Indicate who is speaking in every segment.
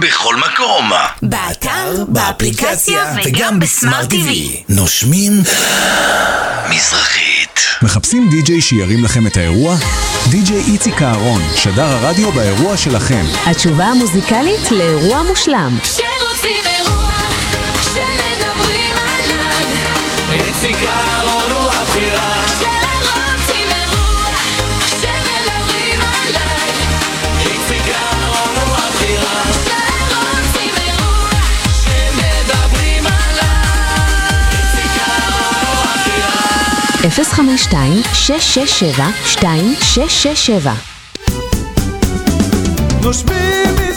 Speaker 1: בכל מקום.
Speaker 2: באתר, באפליקציה וגם בסמארט TV.
Speaker 1: נושמים מזרחית.
Speaker 3: מחפשים די-ג'יי שירים לכם את האירוע? די-ג'יי איציק אהרון, שדר הרדיו באירוע שלכם.
Speaker 4: התשובה המוזיקלית לאירוע מושלם.
Speaker 5: כשרוצים אירוע, כשמדברים עליו,
Speaker 6: איציק אהרון הוא הבחירה.
Speaker 4: 052-667-2667
Speaker 7: נושמים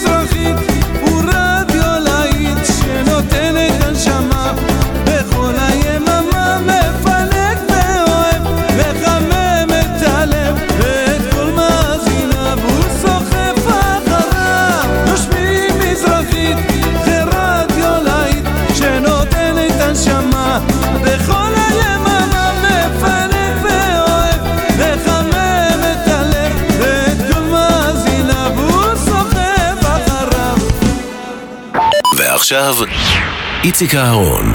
Speaker 1: אהרון. איציק אהרון.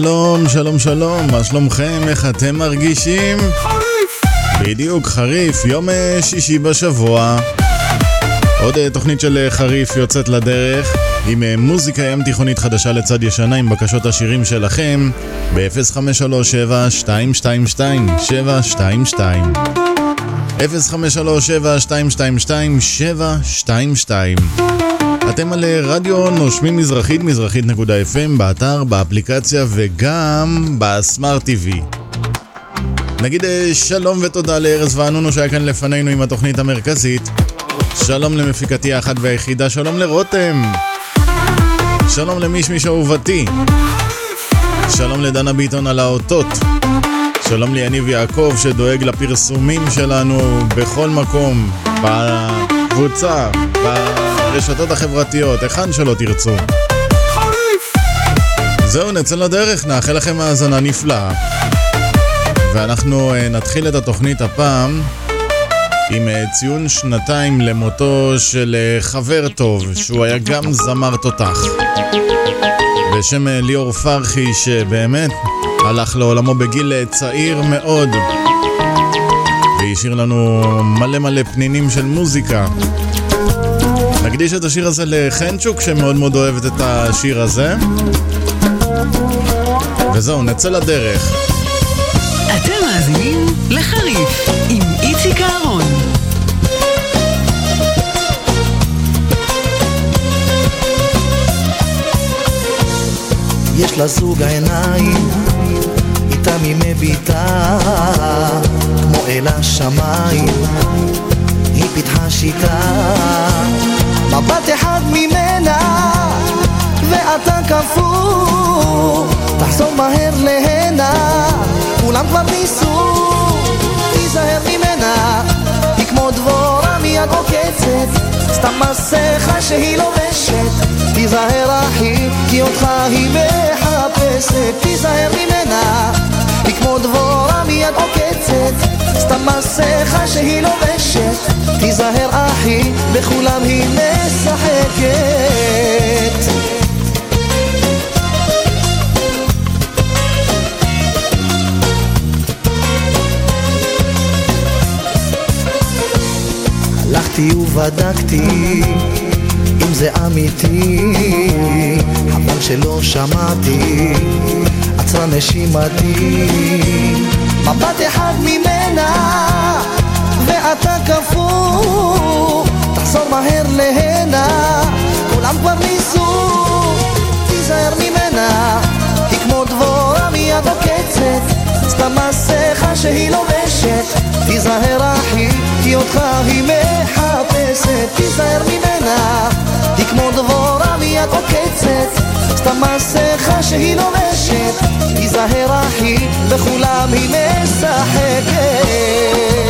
Speaker 8: שלום, שלום, שלום, מה שלומכם? איך אתם מרגישים?
Speaker 7: חריף!
Speaker 8: בדיוק, חריף, יום אה, שישי בשבוע. עוד אה, תוכנית של אה, חריף יוצאת לדרך, עם מוזיקה ים תיכונית חדשה לצד ישנה, עם בקשות השירים שלכם, ב-0537-222-722. 0537-222-722 אתם על אה, רדיו נושמים מזרחית, מזרחית.fm, באתר, באפליקציה וגם בסמארט TV. נגיד אה, שלום ותודה לארז וענונו שהיה כאן לפנינו עם התוכנית המרכזית. שלום למפיקתי האחת והיחידה, שלום לרותם. שלום למישמיש אהובתי. שלום לדנה ביטון על האותות. שלום ליניב יעקב שדואג לפרסומים שלנו בכל מקום, בקבוצה, ברשתות החברתיות, היכן שלא תרצו. זהו, נצא לדרך, נאחל לכם האזנה נפלאה. ואנחנו אה, נתחיל את התוכנית הפעם עם אה, ציון שנתיים למותו של אה, חבר טוב, שהוא היה גם זמר תותח. בשם ליאור פרחי, שבאמת הלך לעולמו בגיל צעיר מאוד. והשאיר לנו מלא מלא פנינים של מוזיקה. נקדיש את השיר הזה לחנצ'וק שמאוד מאוד אוהבת את השיר הזה. וזהו, נצא לדרך.
Speaker 9: אתם מאזינים לחריף עם איציק אהרון.
Speaker 10: יש לה זוג עיניים, איתם היא מביטה, כמו אל השמיים, היא פיתחה שיטה, מבט אחד ממנה, ואתה קפוא, תחזור מהר להנה, כולם כבר ניסו, תיזהר ממנה, היא כמו דבורה מיד עוקצת, סתם מסכה שהיא לובשת, תיזהר אחי, כי אותך היא מחפשת, תיזהר ממנה, היא כמו דבורה מיד עוקצת, סתם מסכה שהיא לובשת, תיזהר אחי, בכולם היא משחקת. הלכתי ובדקתי אם זה אמיתי, חבל שלא שמעתי, עצרה נשימתי. מבט אחד ממנה, ואתה קפוא, תחזור מהר להנה, כולם כבר ניסו, תיזהר ממנה, היא כמו דבורה מיד עוקצת,
Speaker 11: שהיא לובשת תיזהר אחי, כי אותך היא מחפשת. תיזהר ממנה, היא כמו דבורה מיד עוקצת. סתם מסכה שהיא לובשת תיזהר אחי, בכולם היא משחקת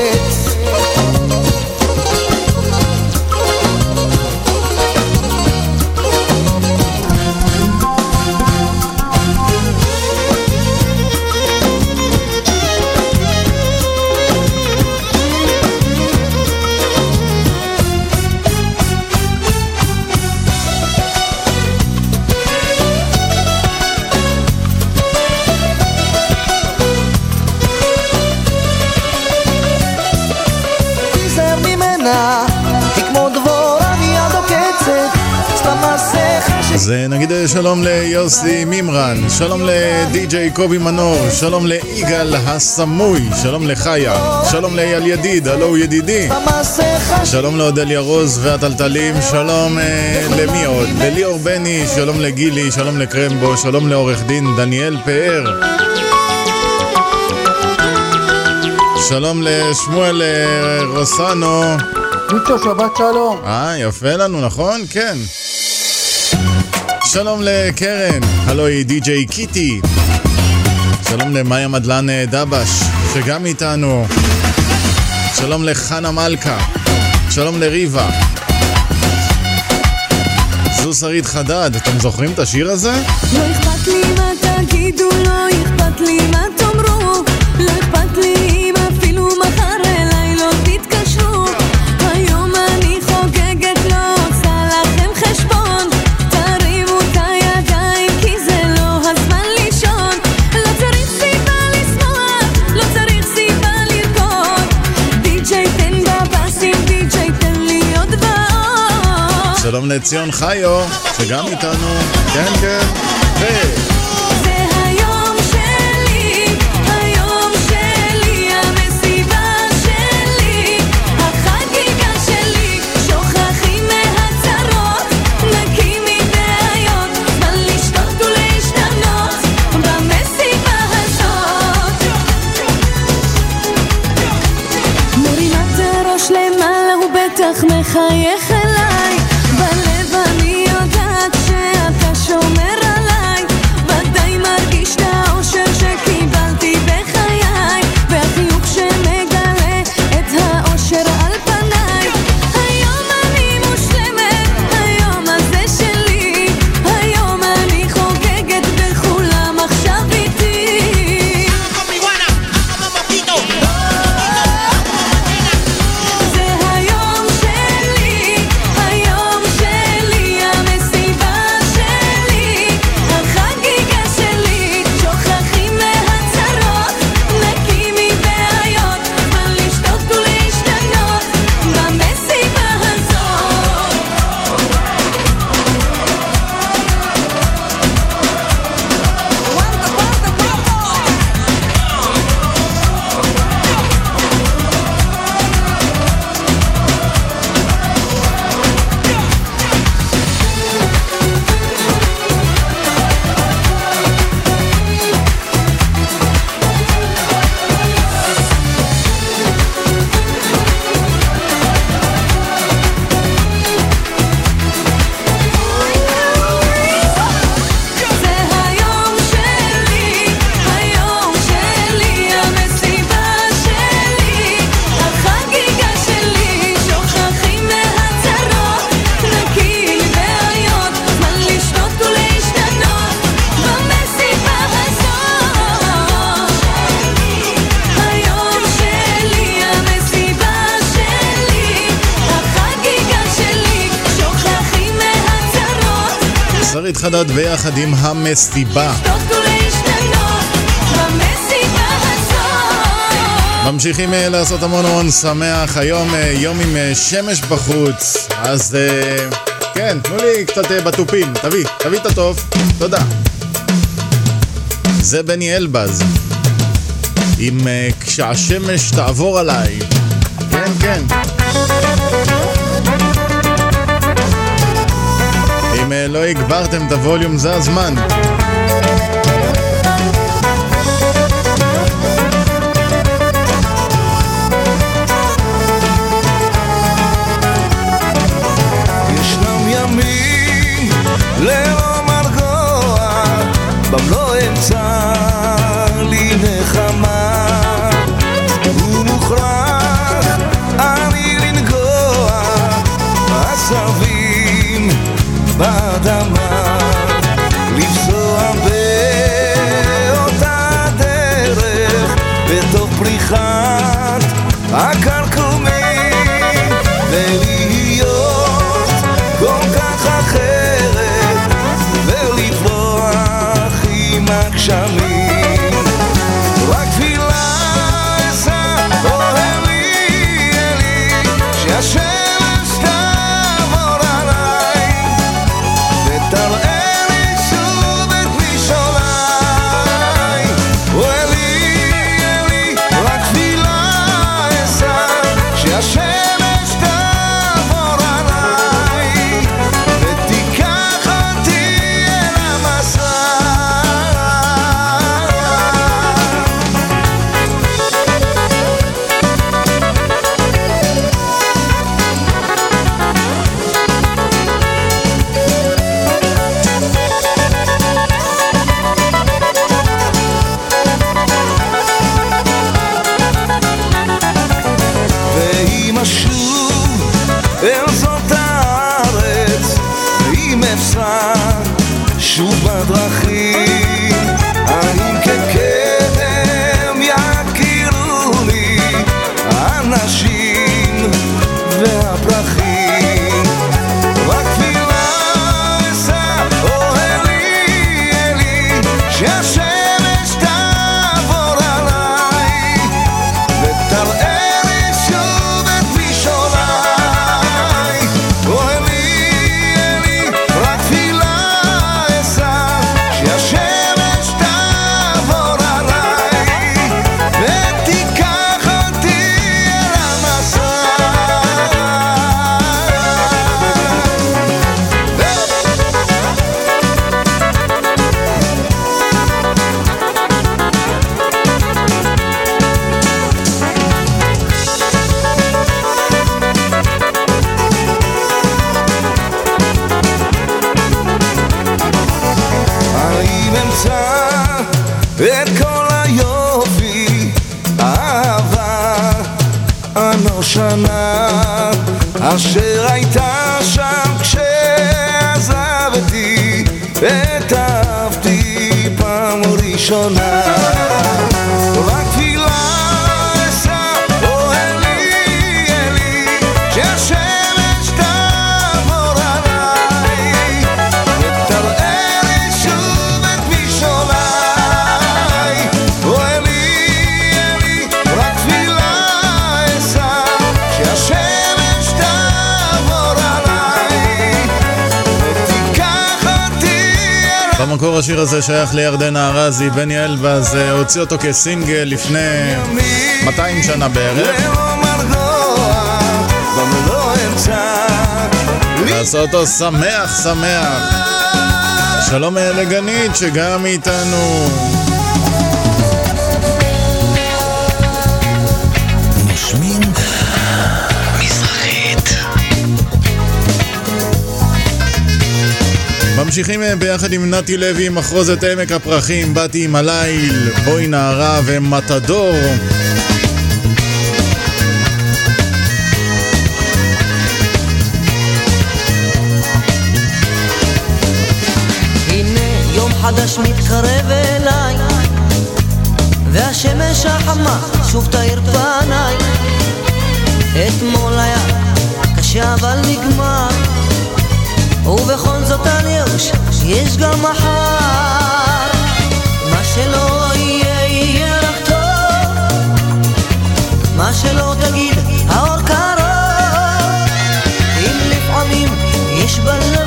Speaker 8: נגיד אה, שלום ליוסי מימרן, שלום לדי.ג'יי קובי מנור, שלום ליגאל הסמוי, שלום לחיה, שלום לאייל ידיד, הלו ידידי,
Speaker 11: סתם מסכה
Speaker 8: שלום לאודליה רוז והטלטלים, שלום אה, למי עוד? לליאור בני, שלום לגילי, שלום לקרמבו, שלום לעורך דין דניאל פאר. שלום לשמואל אה, רוסנו.
Speaker 12: ביצ'ו, שבת שלום.
Speaker 8: אה, יפה לנו, נכון? כן. שלום לקרן, הלו היא די.ג'יי קיטי. שלום למאיה מדלן אה, דבש, שגם איתנו. שלום לחנה מלכה. שלום לריבה. זו שרית חדד, אתם זוכרים את השיר הזה?
Speaker 5: לא אכפת לי מה תגידו, לא אכפת לי מה
Speaker 8: שלום לציון חיו, שגם איתנו. כן, כן. ו-
Speaker 5: היום המסיבה.
Speaker 8: ממשיכים אה, לעשות המון המון שמח, היום אה, יום עם אה, שמש בחוץ, אז כן, תנו לי קצת בתופים, תביא, תביא את הטוב, תודה. זה בני אלבז, עם כשהשמש תעבור עליי, כן, כן. לא הגברתם את הווליום זה הזמן. ג'אזי, בני אלבז אה, הוציא אותו כסינגל לפני 200 שנה בערך. ועשה אותו שמח שמח. שלום אה, לגנית שגם איתנו. ממשיכים אה, ביחד עם נתי לוי, מחרוזת עמק הפרחים, באתי עם הליל, בואי נערה ומתדור.
Speaker 13: חדש מתקרב אליי והשמש החמה שוב תאיר פניי אתמול היה קשה אבל נגמר ובכל זאת על ייאוש יש גם מחר. מה שלא יהיה יהיה רק טוב. מה שלא תגיד האור קרוב. אם לפעמים יש בלב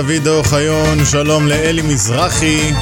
Speaker 8: גם לדוד אוחיון, שלום לאלי מזרחי.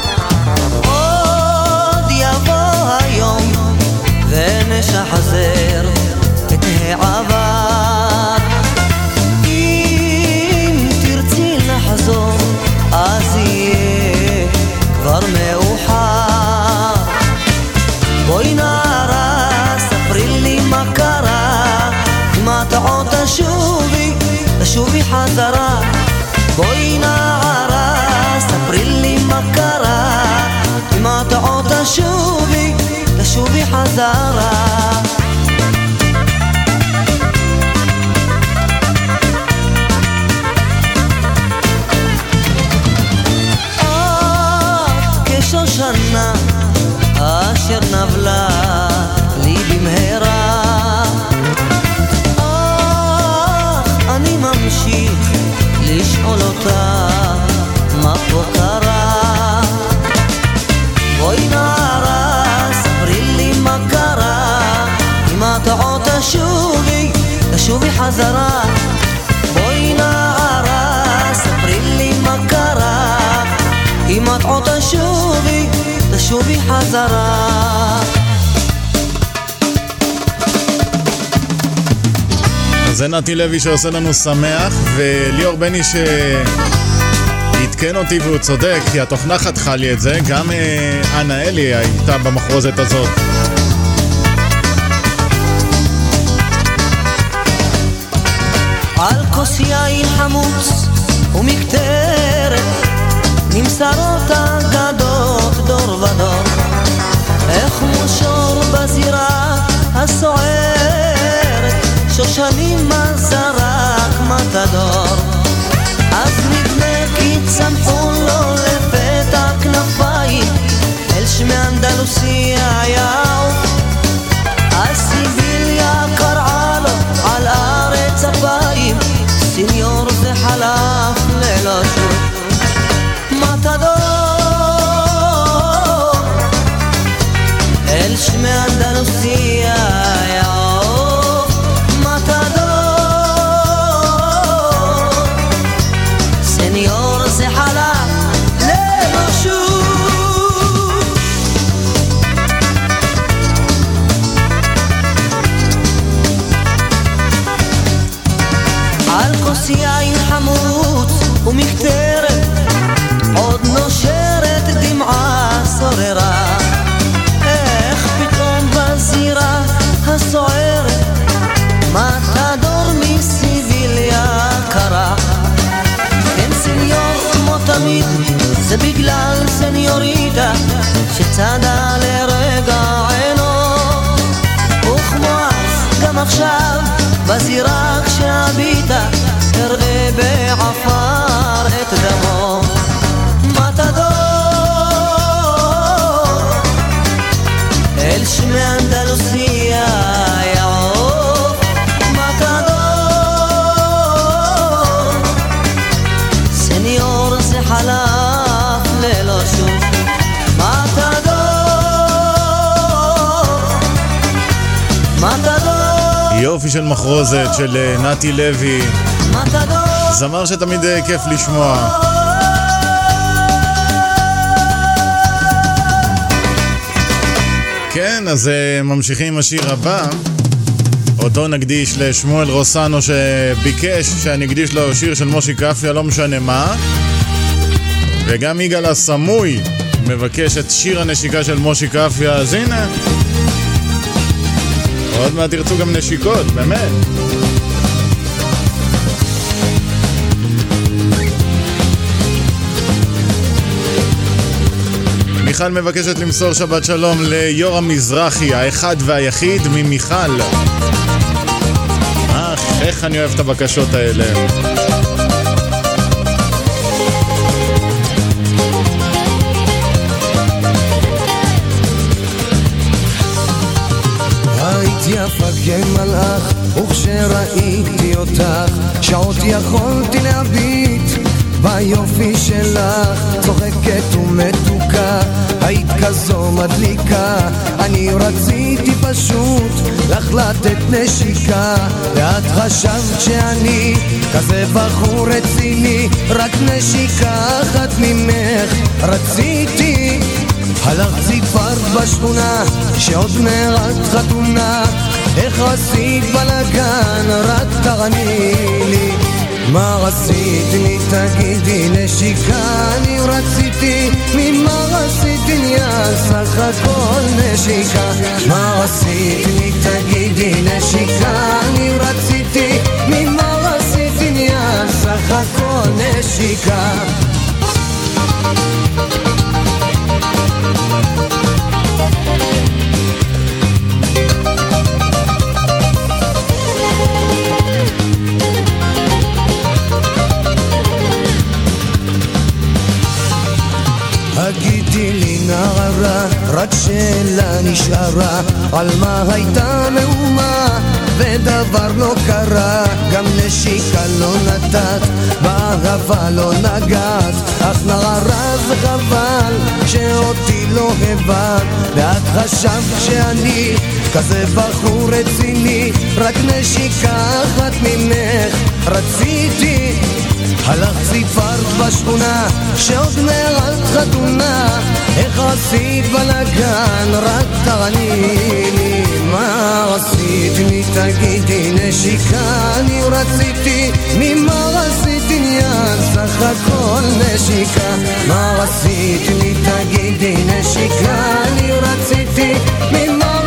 Speaker 13: חזרה
Speaker 8: זה נתי לוי שעושה לנו שמח, וליאור בני שעדכן אותי והוא צודק, כי התוכנה חתכה לי את זה, גם אה, אנה אלי הייתה במחרוזת הזאת.
Speaker 13: על כוס יין חמוץ ומקטרת נמסרות הסוערת שושנים זרק מתדור. אז נדמה כי צמחו לו לפתע כנפיים אל שמי אנדלוסיה יעוף אז בגלל סניוריטה שצדה לרגע עינו. וכמו אז גם עכשיו בזירה כשהביטה תראה בעפר את דמו
Speaker 8: יופי של מחרוזת של אה, נתי לוי, זמר שתמיד אה, כיף לשמוע. כן, אז אה, ממשיכים עם השיר הבא. אותו נקדיש לשמואל רוסנו שביקש שאני אקדיש לו שיר של מושי קפיה, לא משנה מה. וגם יגאל הסמוי מבקש את שיר הנשיקה של מושי קפיה, אז הנה. עוד מעט תרצו גם נשיקות, באמת. מיכל מבקשת למסור שבת שלום ליורם מזרחי, האחד והיחיד ממיכל. אך, איך אני אוהב את הבקשות האלה.
Speaker 14: יפה כמלאך, וכשראיתי אותך, שעות יכולתי להביט
Speaker 15: ביופי שלך. צוחקת ומתוקה היית כזו מדליקה. אני רציתי פשוט לך לתת נשיקה. ואת חשבת שאני כזה בחור רציני רק נשיקה אחת ממך. רציתי הלכת סיפרת בשכונה שעוד מעט חתונה. איך עשית בלאגן? רק תעני לי. מה רצית? לי תגידי נשיקה אני רציתי. ממה רצית עניין סך הכל נשיקה. מה רצית? לי תגידי נשיקה אני רציתי. ממה רצית עניין סך הכל נשיקה נערה, רק שאלה נשארה, על מה הייתה מהומה, ודבר לא קרה, גם נשיקה לא נתת, באהבה לא נגעת, אך נערה זה חבל, שאותי לא הבנת, ואת חשבת שאני כזה בחור רציני, רק נשיקה אחת ממך. רציתי הלכת סיפרת בשכונה שעוד מעט חתונה. איך עשית בלאגן? רק תעני לי מה עשית? לי תגידי נשיקה אני רציתי. ממה רצית עניין? סך הכל נשיקה. מה רצית לי תגידי נשיקה אני רציתי. ממה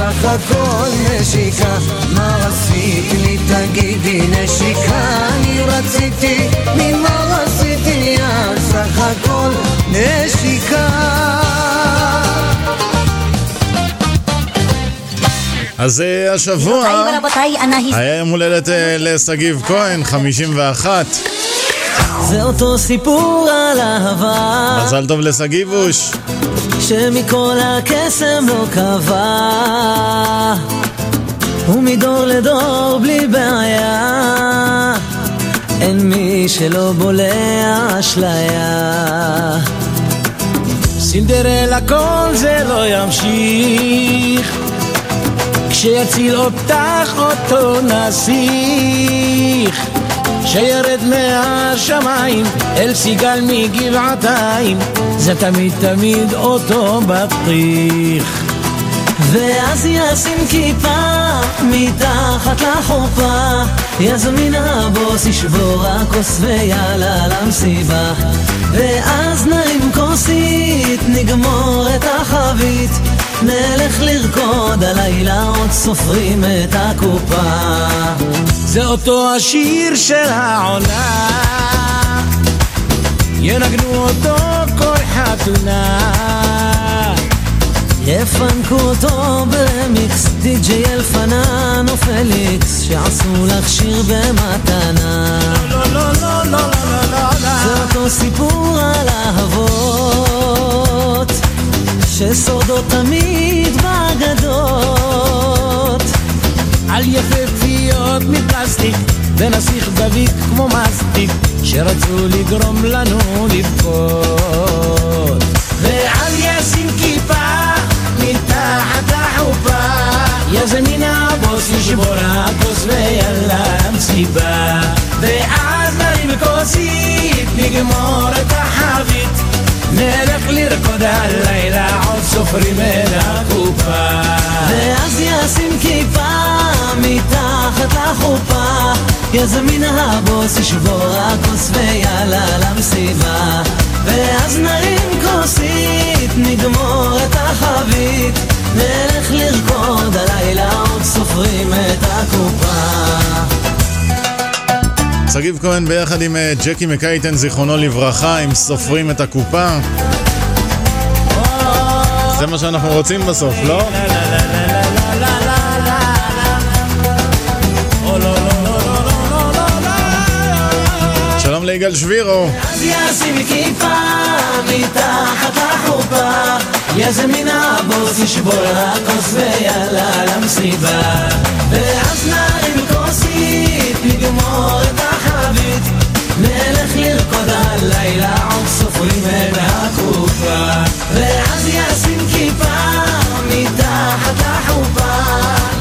Speaker 15: סך הכל נשיקה. מה רצית? לי תגידי נשיקה. אני רציתי ממה רצית עניין סך הכל נשיקה.
Speaker 8: אז אה, השבוע היה יום הולדת אה, לשגיב כהן, 51.
Speaker 16: זה אותו סיפור על אהבה.
Speaker 8: מזל טוב לשגיבוש.
Speaker 16: שמכל הקסם לא קבע. ומדור לדור בלי בעיה. אין מי שלא בולע אשליה.
Speaker 17: סינדרלה כל זה לא ימשיך. כשיציל אותך אותו נסיך שירד מהשמיים אל סיגל מגבעתיים. זה תמיד תמיד אותו בטיח.
Speaker 16: ואז ישים כיפה מתחת לחופה. יזמין הבוס ישבור הכוס ויאללה למסיבה. ואז נרים כוסית נגמור את החבית נלך לרקוד הלילה עוד סופרים את הקופה.
Speaker 17: זה אותו השיר של העונה. ינגנו אותו כל חתונה.
Speaker 16: יפנקו אותו ברמיקס, די.ג'יי אלפנן או פליקס, שעשו לך שיר במתנה.
Speaker 17: לא, לא, לא, לא, לא, לא, לא,
Speaker 16: זה אותו סיפור על אהבות, ששורדות תמיד באגדות.
Speaker 17: על יפהפיות מפלסטיק, ונסיך דביק כמו מסטיק, שרצו לגרום לנו לבכות. ועל ישים כיפה מתחת לחופה יזמין הבוס ישבור הכוס ויאללה למסיבה ואז נרים כוסית נגמור את החבית נלך לרקוד הלילה עוד סופרים את הקופה.
Speaker 16: ואז ישים כיפה מתחת לחופה. יזמין הבוס ישבור הכוס ויאללה למסיבה. ואז נרים כוסית, נגמור את החבית. נלך לרקוד הלילה עוד סופרים את הקופה
Speaker 8: שגיב כהן ביחד עם אה, ג'קי מקייטן, זיכרונו לברכה, עם סופרים את הקופה. זה מה שאנחנו רוצים בסוף, לא? שלום ליגאל שבירו.
Speaker 16: אז ישים כיפה מתחת לחופה יזמין הבוס ישבור הכוס ויאללה למסיבה ואז נרים כוסית נגמור את החבית נלך לרקוד הלילה, עוד סופרים את הקופה. ואז ישים כיפה מתחת החופה.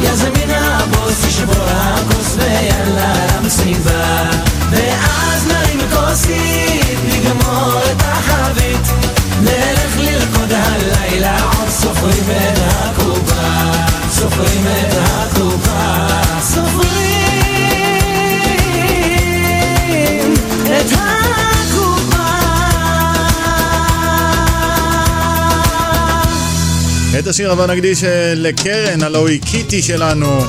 Speaker 16: יזמין הבוס ישבור הכוס ויאללה למסיבה. ואז נרים כוסית, נגמור את החבית. נלך לרקוד הלילה, עוד סופרים את הקופה. סופרים את הקופה. סופרים את
Speaker 18: השיר הבא נקדיש אה, לקרן, הלוא היא קיטי שלנו.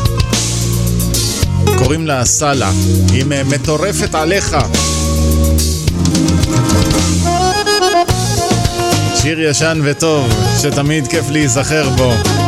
Speaker 18: קוראים לה סאלה. היא מטורפת עליך. שיר ישן וטוב, שתמיד כיף להיזכר בו.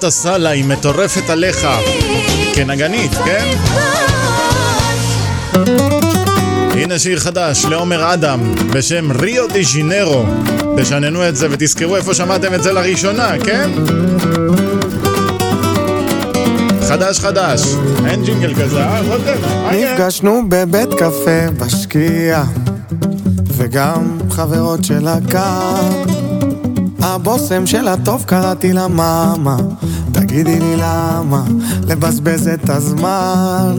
Speaker 8: בראש
Speaker 18: זאת הסאלה, היא מטורפת עליך. כנגנית, כן? הנה שיר חדש לעומר אדם בשם ריו די ז'ינרו. תשננו את זה ותזכרו איפה שמעתם את זה לראשונה, כן? חדש חדש, אין ג'ינגל כזה, אה?
Speaker 19: נפגשנו בבית קפה בשקיע וגם חברות של הקו הבושם של הטוב קראתי לה מאמה תגידי לי למה לבזבז את הזמן.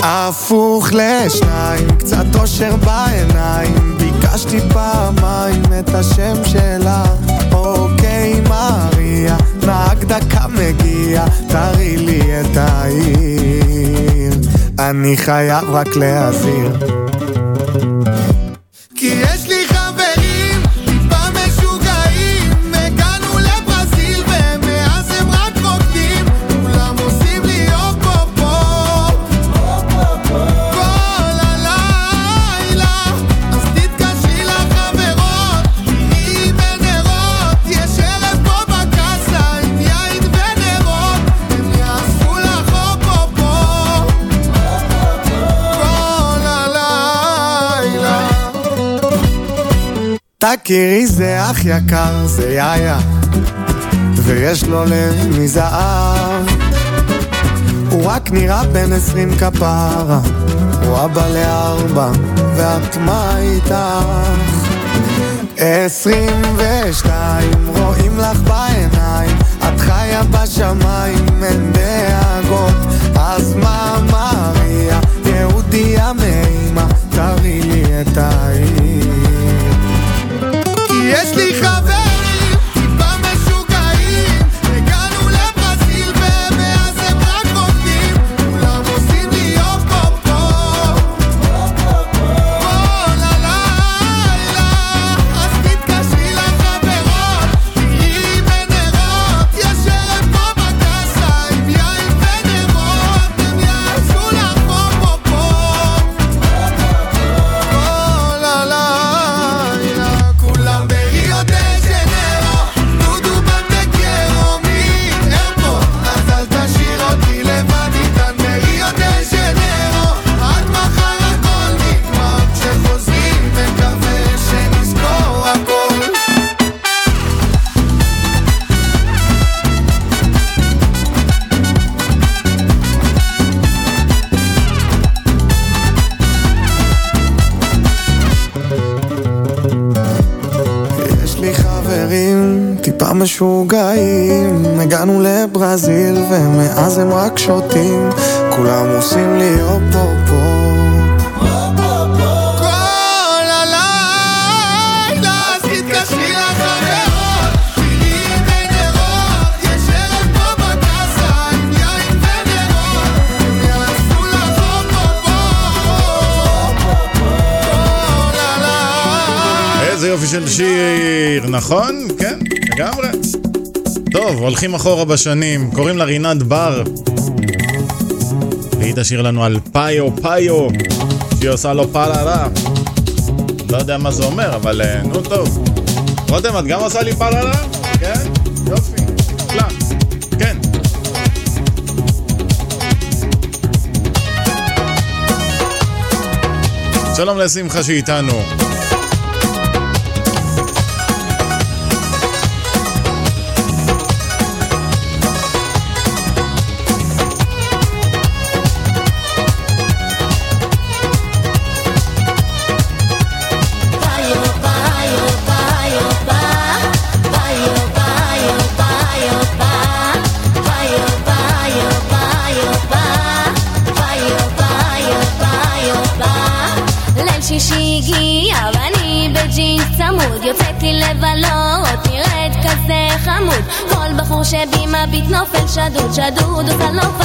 Speaker 19: הפוך לשניים, קצת אושר בעיניים. ביקשתי פעמיים את השם שלה אוקיי מריה, נהג דקה מגיע. תראי לי את העיר. אני חייב רק להזהיר תכירי זה אח יקר, זה יאיה ויש לו לב מזהב. הוא רק נראה בן עשרים כפרה, הוא אבא לארבע, ואת מה איתך? עשרים ושתיים, רואים לך בעיניים, את חיה בשמיים, אין דאגות, אז מה מריה, יהודיה מאימה, תראי לי את העיר. יש לי חבר ומאז הם רק שותים כולם עושים לי הופ-הופ
Speaker 8: איזה יופי של שיר, נכון? כן, לגמרי. טוב, הולכים אחורה בשנים, קוראים לה רינת בר. והיא תשאיר לנו על פאיו פאיו, שהיא עושה לו פללה. לא יודע מה זה אומר, אבל אה, נו טוב. רותם, את גם עושה לי פללה? כן? יופי. כן. שלום לשמחה שאיתנו.
Speaker 20: נופל שדוד שדוד עושה לו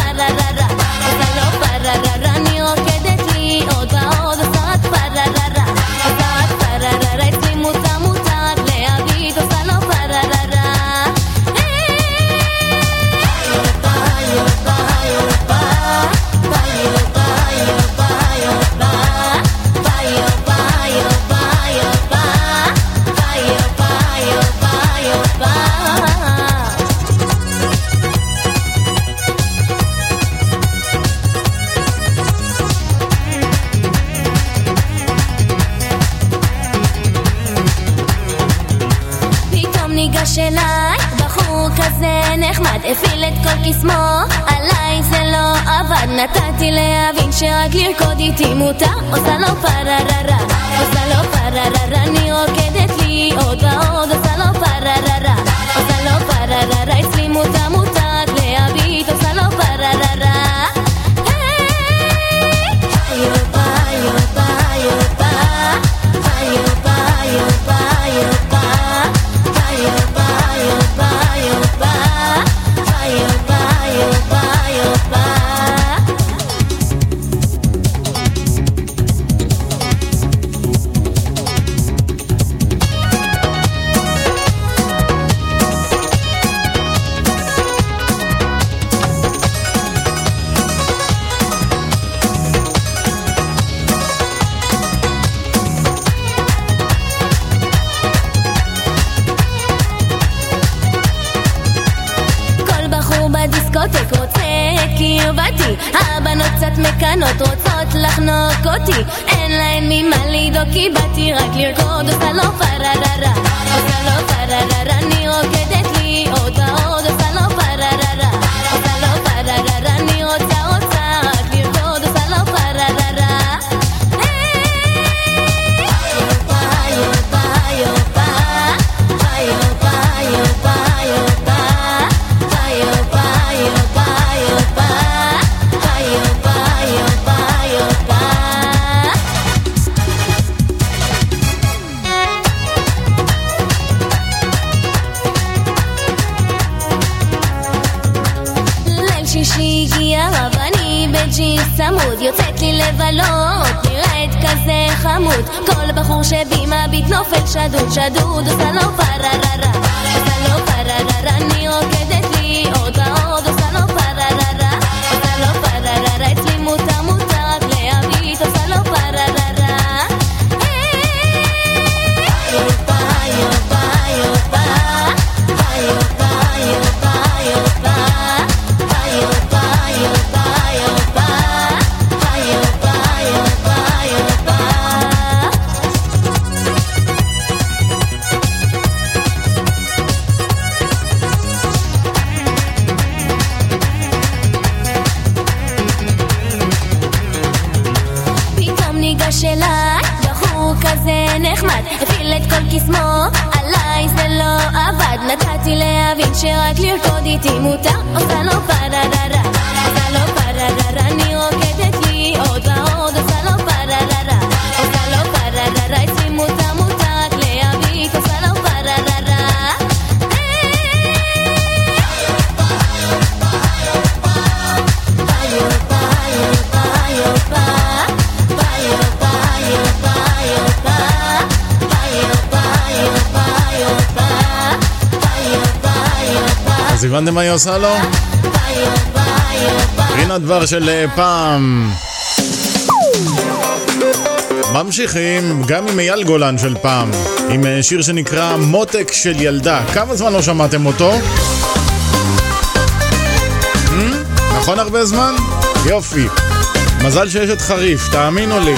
Speaker 13: הבנתם מה היא עושה לו? הנה דבר של אה, פעם. ממשיכים גם עם אייל גולן של פעם, עם אה, שיר שנקרא מותק של ילדה. כמה זמן לא שמעתם אותו? Hmm? נכון הרבה זמן? יופי. מזל שיש את חריף, תאמינו לי.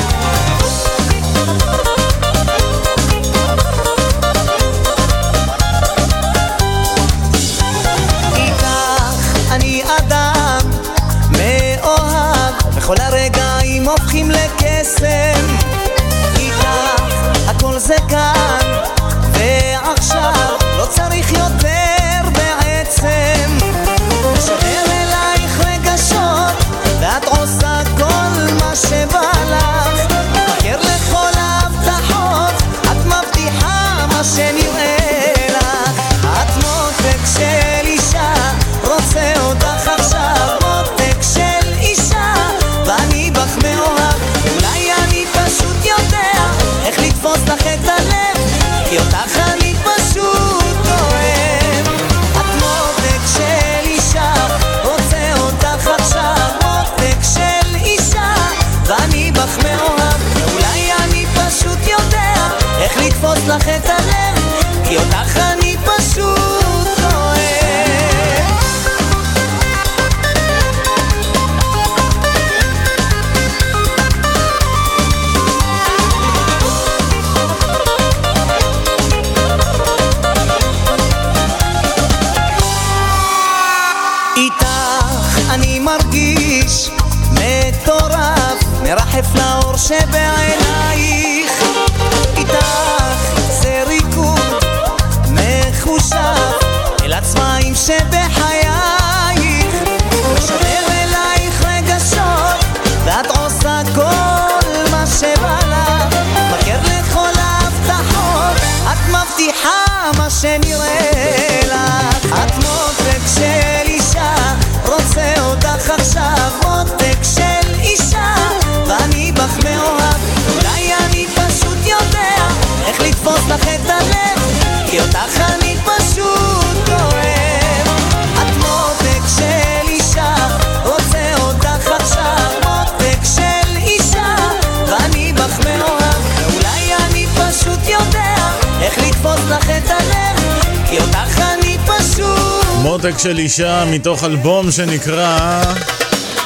Speaker 8: עותק של אישה
Speaker 13: מתוך אלבום שנקרא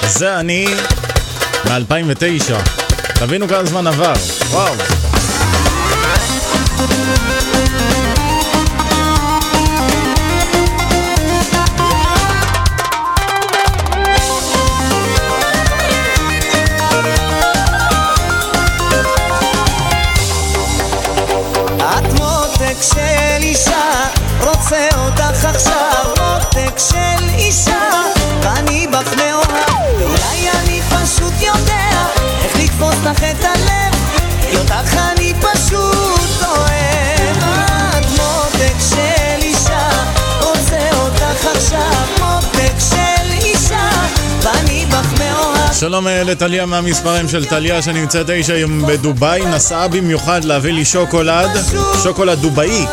Speaker 13: זה אני מ-2009. תבינו כמה זמן עבר, וואו.
Speaker 14: לך את הלב כי אותך אני פשוט אוהב את מותק של אישה רוצה אותך עכשיו מותק של אישה ואני בך מאוהב
Speaker 13: שלום אה, לטליה מהמספרים של טליה שנמצאת איש היום בדובאי, נסעה במיוחד להביא לי שוקולד, שוקולד דובאי.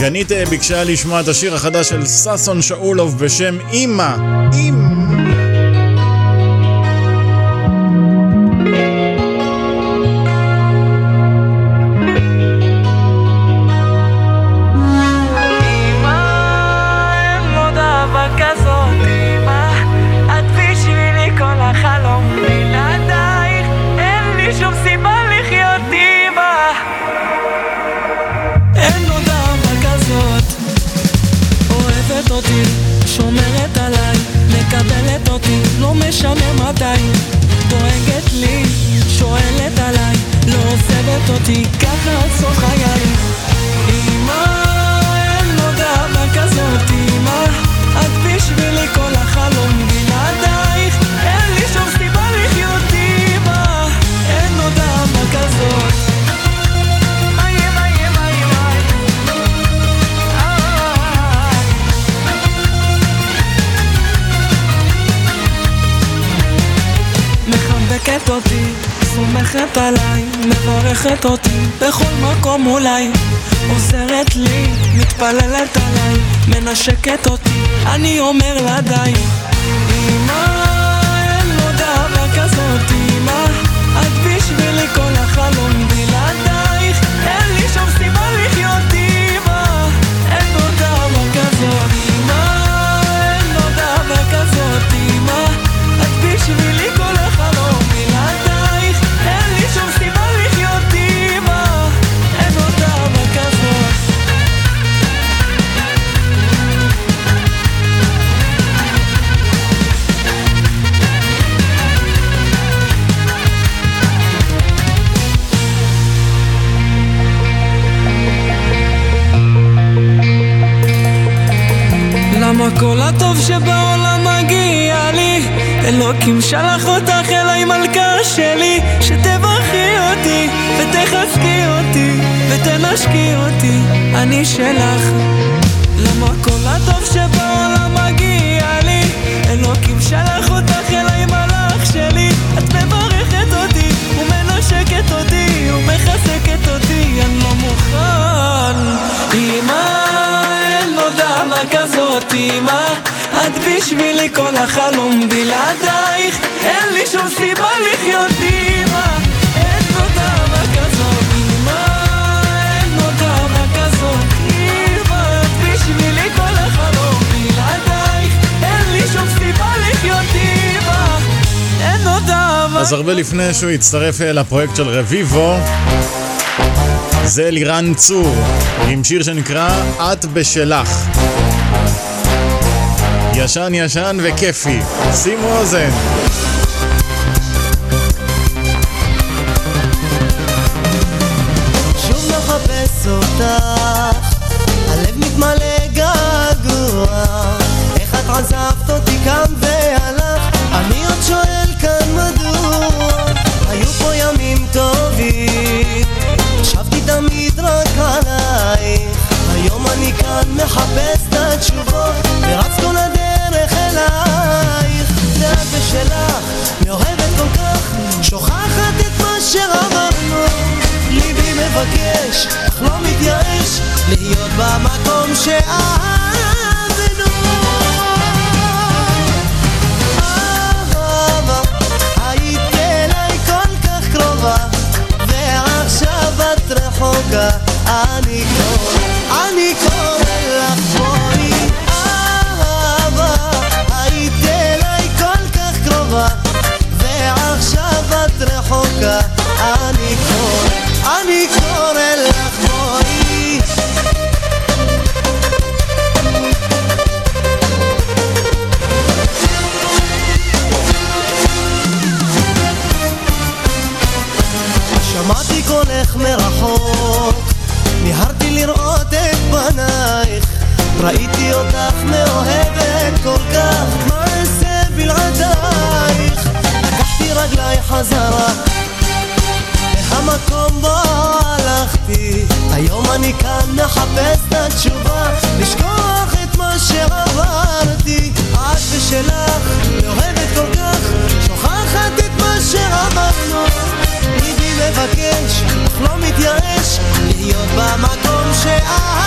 Speaker 13: גנית אה, ביקשה לשמוע את השיר החדש של ששון שאולוב בשם אימא. אימא.
Speaker 14: מברכת אותי בכל מקום אולי. עוזרת לי, מתפללת עליי, מנשקת אותי, אני אומר לה די. אמא, אין עוד אהבה כזאת, אמא את בשבילי כל החלום בלעדייך כל הטוב שבעולם מגיע לי? אלוקים שלח אותך אליי מלכה שלי שתברכי אותי ותחזקי אותי ותנשקי אותי אני שלך למה כל הטוב שבעולם מגיע לי? אלוקים שלח אותך אליי מלאך שלי את מברכת אמא את בשבילי כל החלום בלעדייך. אין לי שום סיבה לחיות אמא אין עוד אהבה כזאת אמא. אין עוד אהבה כזאת אמא. את בשבילי כל החלום בלעדייך. אין לי שום סיבה לחיות אמא אין עוד אהבה
Speaker 13: אז הרבה לפני שהוא הצטרף אה, לפרויקט של רביבו, זה לירן צור, עם שיר שנקרא "את בשלך". ישן ישן וכיפי, שימו אוזן.
Speaker 14: are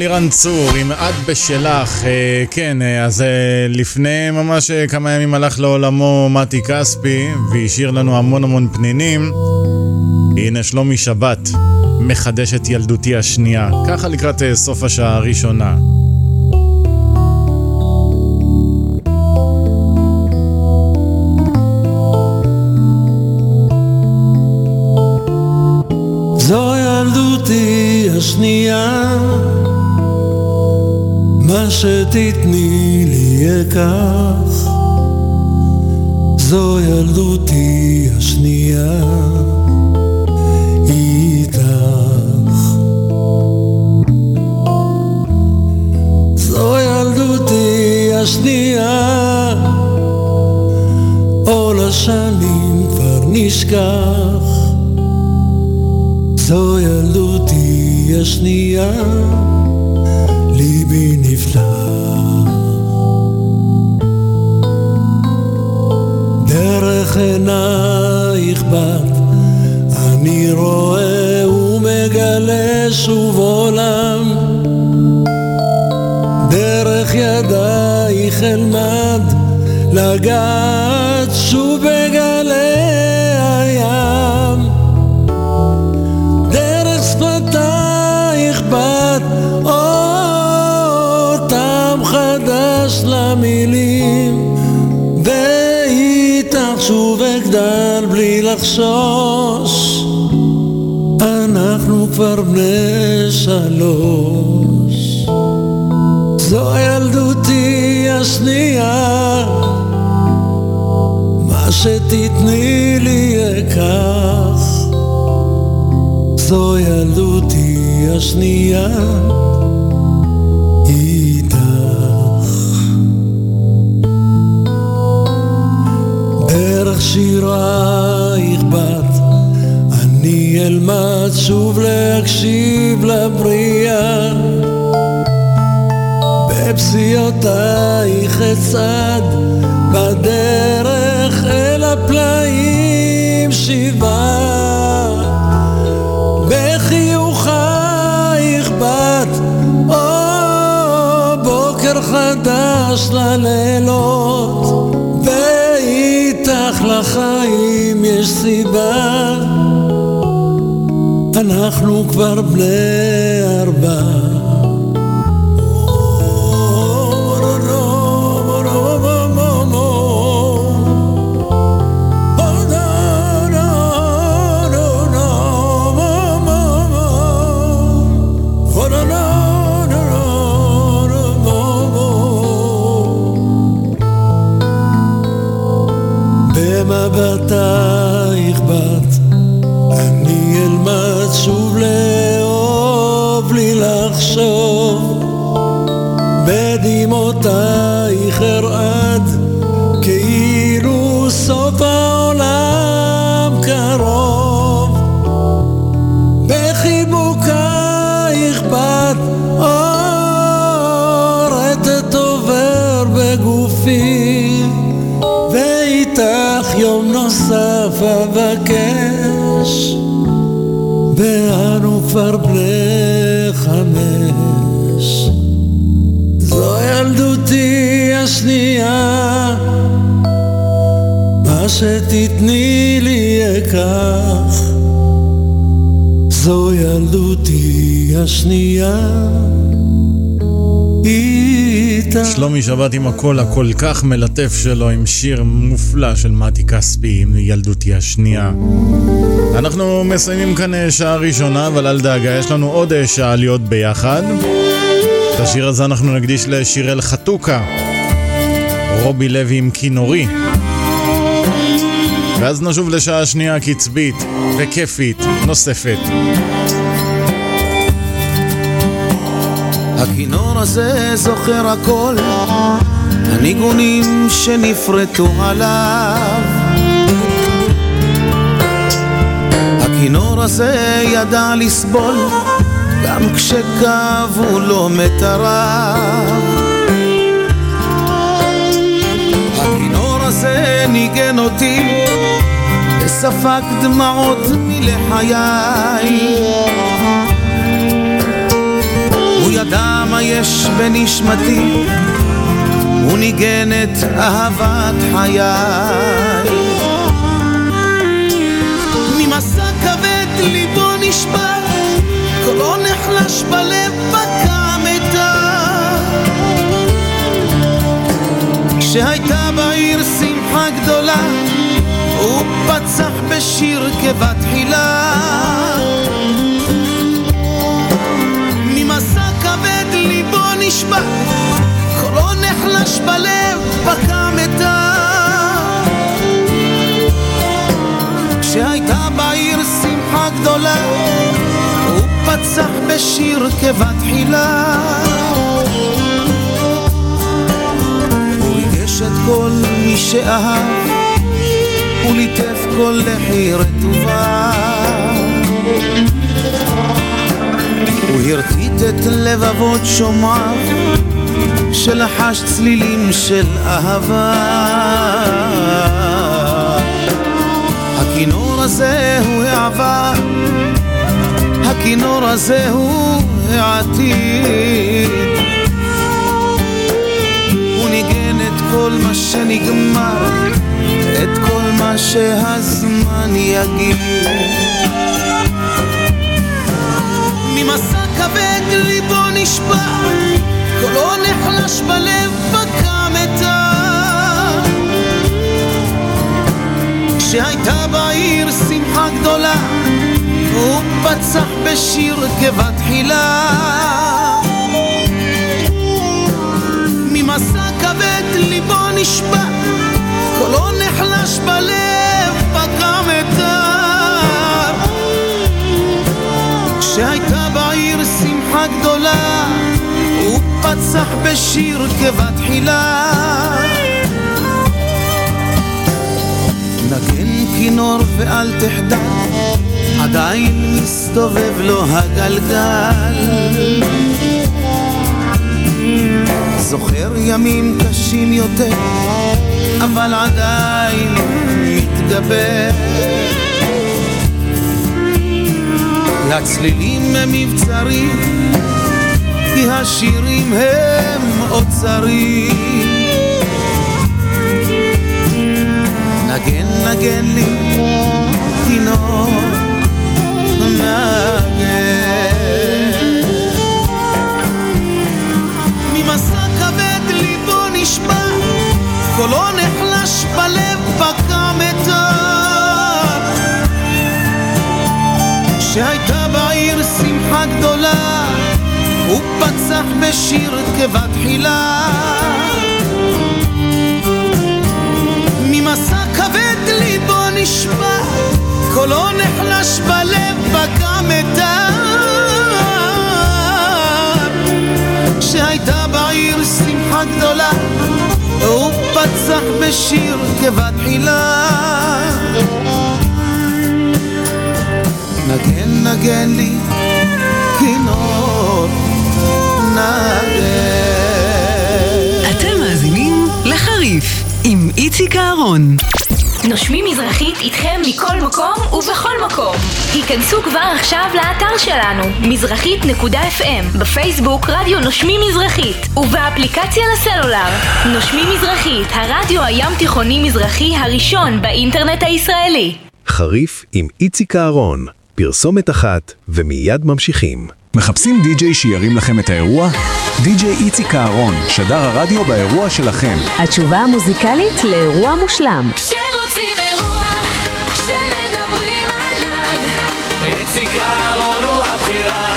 Speaker 14: בואי.
Speaker 8: זה לירן צור, עם את בשלך. אה, כן, אה, אז אה, לפני ממש כמה ימים הלך לעולמו מתי כספי, והשאיר לנו המון המון פנינים. הנה שלומי שבת, מחדש את ילדותי השנייה. ככה לקראת סוף השעה הראשונה.
Speaker 21: זו ילדותי השנייה, שתתני לי אקח. זו ילדותי השנייה, איתך. זו ילדותי השנייה, עול השנים כבר נשכח. זו ילדותי השנייה, ליבי נפלא. דרך עינייך בת, אני רואה ומגלה שוב עולם. דרך ידייך אלמד לגעת שוב בגלי אגדל בלי לחשוש אנחנו כבר בני שלוש זו ילדותי השנייה מה שתתני לי אקח זו ילדותי השנייה אני אלמד שוב להקשיב לבריאה. בפסיעותייך אצעד בדרך אל הפלאים שבעה. בחיוכייך בת, או בוקר חדש ללילות, ואיתך לחיים יש סיבה, אנחנו כבר בני ארבע. מה שתתני לי אקח. זו ילדותי השנייה.
Speaker 8: שלומי שבת עם הקול הכל כך מלטף שלו עם שיר מופלא של מתי כספי עם ילדותי השנייה. אנחנו מסיימים כאן אה, שעה ראשונה, אבל אל דאגה, יש לנו עוד אה, שעה להיות ביחד. את השיר הזה אנחנו נקדיש לשיראל חתוקה, רובי לוי עם כינורי. ואז נשוב לשעה שנייה קצבית וכיפית נוספת.
Speaker 22: הכינור הזה זוכר הכל, הניגונים שנפרטו עליו. הכינור הזה ידע לסבול, גם כשכאבו לו מיתריו. הזה ניגן אותי, וספג דמעות מלחיי. הוא ידע מה יש בנשמתי, הוא ניגן את אהבת חיי. ממסע כבד ליבו נשבר, קולו נחלש בלב כשהייתה בעיר שמחה גדולה, הוא פצח בשיר כבתחילה. ממסע כבד ליבו נשבר, קולו נחלש בלב בקע מיתר. כשהייתה בעיר שמחה גדולה, הוא פצח בשיר כבתחילה. כל מי שאהב, הוא ליטף כל לחי רטובה. הוא הרטיט את לבבות שומעיו, שלחש צלילים של אהבה. הכינור הזה הוא העבר, הכינור הזה הוא העתיד. כל מה שנגמר, את כל מה שהזמן יגיד. ממסע כבד ליבו נשבר, קולו נחלש בלב בקע מיתר. כשהייתה בעיר שמחה גדולה, הוא פצח בשיר כבתחילה. ממסע כבד ליבו נשבר, קולו נחלש בלב בקע מיתר. כשהייתה בעיר שמחה גדולה, הוא פצח בשיר כבתחילה. נגן כינור ואל תחדל, עדיין מסתובב לו הגלגל. זוכר ימים קשים יותר, אבל עדיין מתגבר. הצלילים הם מבצרים, כי השירים הם אוצרים. נגן, נגן לי, כינור, נגן. קולו נחלש בלב בקע מיתר. שהייתה בעיר שמחה גדולה, הוא פצח בשיר כבתחילה. ממסע כבד ליבו נשבע, קולו נחלש בלב בקע מיתר. שהייתה בעיר שמחה גדולה, הוא פצח בשיר כבתחילה. נגן נגן לי כינור נגן.
Speaker 4: אתם מאזינים לחריף עם איציק אהרון.
Speaker 5: נושמים מזרחית איתכם מכל מקום ובכל מקום. היכנסו כבר עכשיו לאתר שלנו, מזרחית.fm, בפייסבוק רדיו נושמים מזרחית, ובאפליקציה לסלולר. נושמים מזרחית, הרדיו הים תיכוני מזרחי הראשון באינטרנט הישראלי.
Speaker 23: חריף עם איציק אהרון, פרסומת אחת ומיד ממשיכים.
Speaker 3: מחפשים די-ג'יי שירים לכם את האירוע? די-ג'יי איציק אהרון, שדר הרדיו באירוע שלכם.
Speaker 24: התשובה המוזיקלית לאירוע מושלם.
Speaker 25: כשרוצים אירוע, כשמדברים עליו, איציק אהרון הוא הבחירה.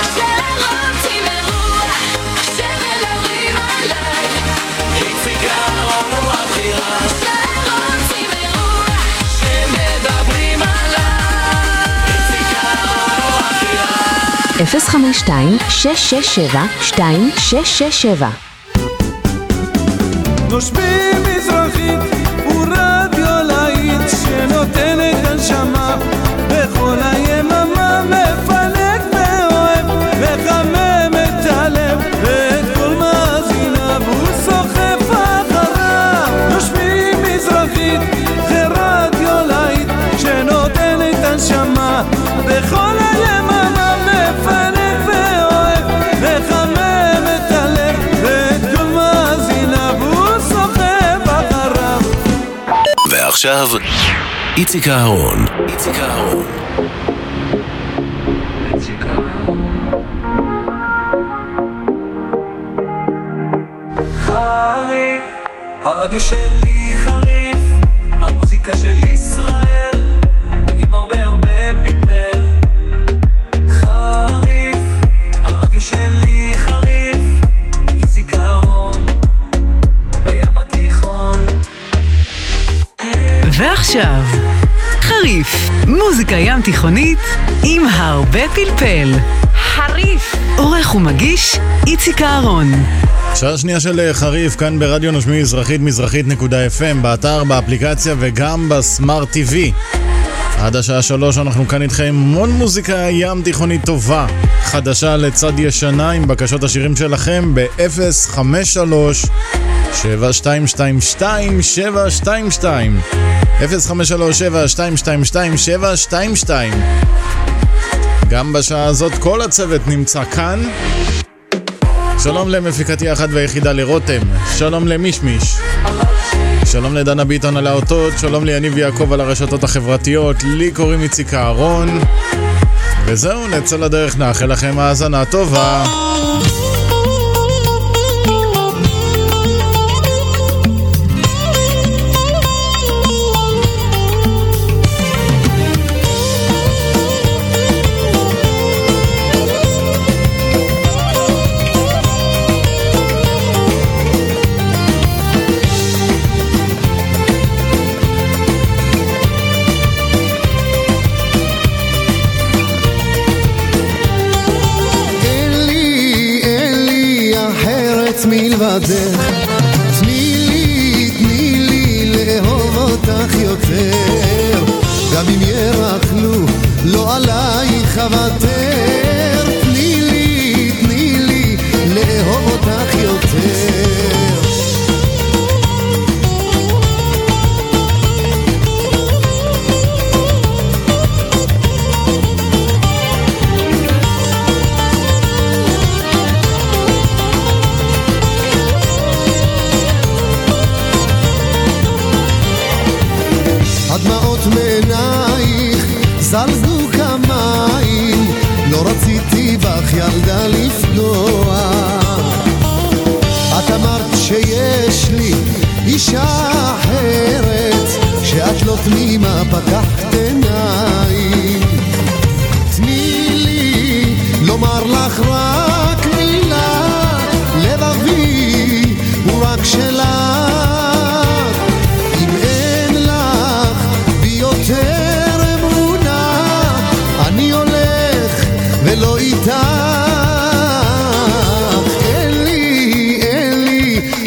Speaker 25: 052-667-2667
Speaker 7: נושמים מזרחית הוא רדיו להיט שנותנת הנשמה בכל היממה מפ...
Speaker 1: ועכשיו, איציק אהרון. איציק אהרון.
Speaker 16: חריף,
Speaker 4: תיכונית עם הרבה פלפל. חריף. עורך ומגיש איציק אהרון.
Speaker 8: שעה שנייה של אה, חריף, כאן ברדיו נושמים מזרחית, מזרחית.fm, באתר, באפליקציה וגם בסמארט TV. עד השעה שלוש אנחנו כאן איתכם עם המון מוזיקה ים תיכונית טובה, חדשה לצד ישנה עם בקשות השירים שלכם ב-053 7222 722 053 7222 722 גם בשעה הזאת כל הצוות נמצא כאן. שלום למפיקתי האחת והיחידה לרותם, שלום למישמיש, שלום לדנה ביטון על האותות, שלום ליניב יעקב על הרשתות החברתיות, לי קוראים איציק אהרון, וזהו, נצא לדרך, נאחל לכם האזנה טובה.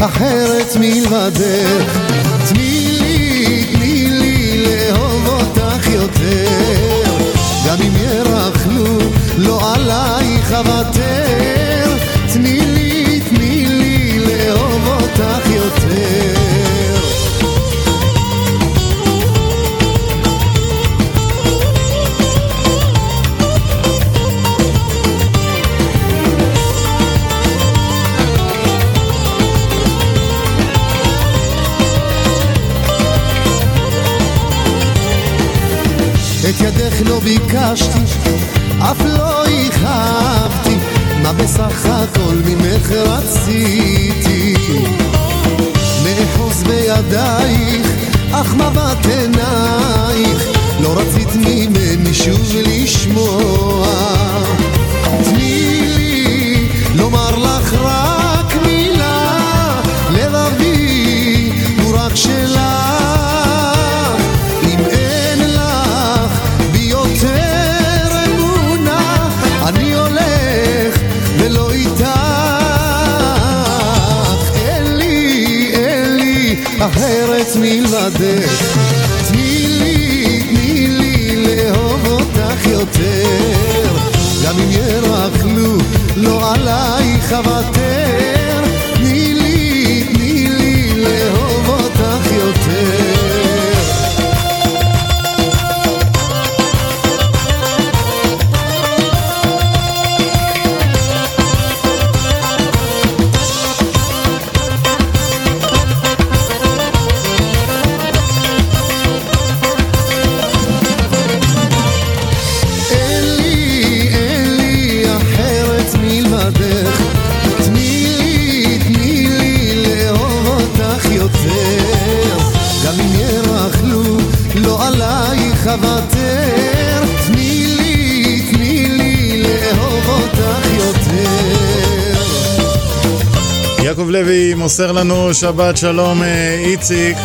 Speaker 22: אחרת מלבדך
Speaker 13: חסר לנו, שבת שלום אה, איציק.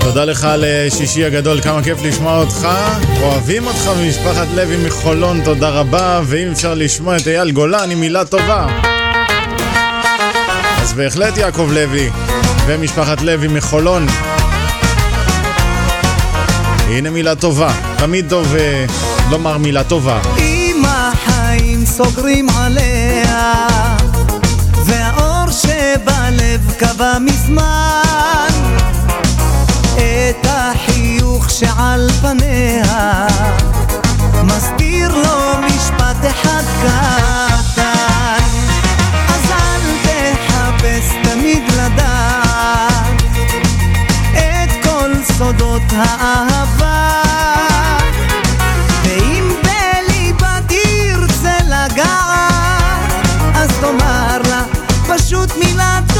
Speaker 13: תודה לך על אה, שישי הגדול, כמה כיף לשמוע אותך. אוהבים אותך ממשפחת לוי מחולון, תודה רבה. ואם אפשר לשמוע את אייל גולן עם מילה טובה. אז בהחלט יעקב לוי ומשפחת לוי מחולון. הנה מילה טובה, תמיד טוב אה, לומר מילה טובה.
Speaker 8: אם החיים סוגרים עליהם קבע מזמן את החיוך שעל פניה. מסתיר לו משפט אחד קטן אז אל תחפש תמיד לדעת את כל סודות האהבה. פשוט
Speaker 13: מילת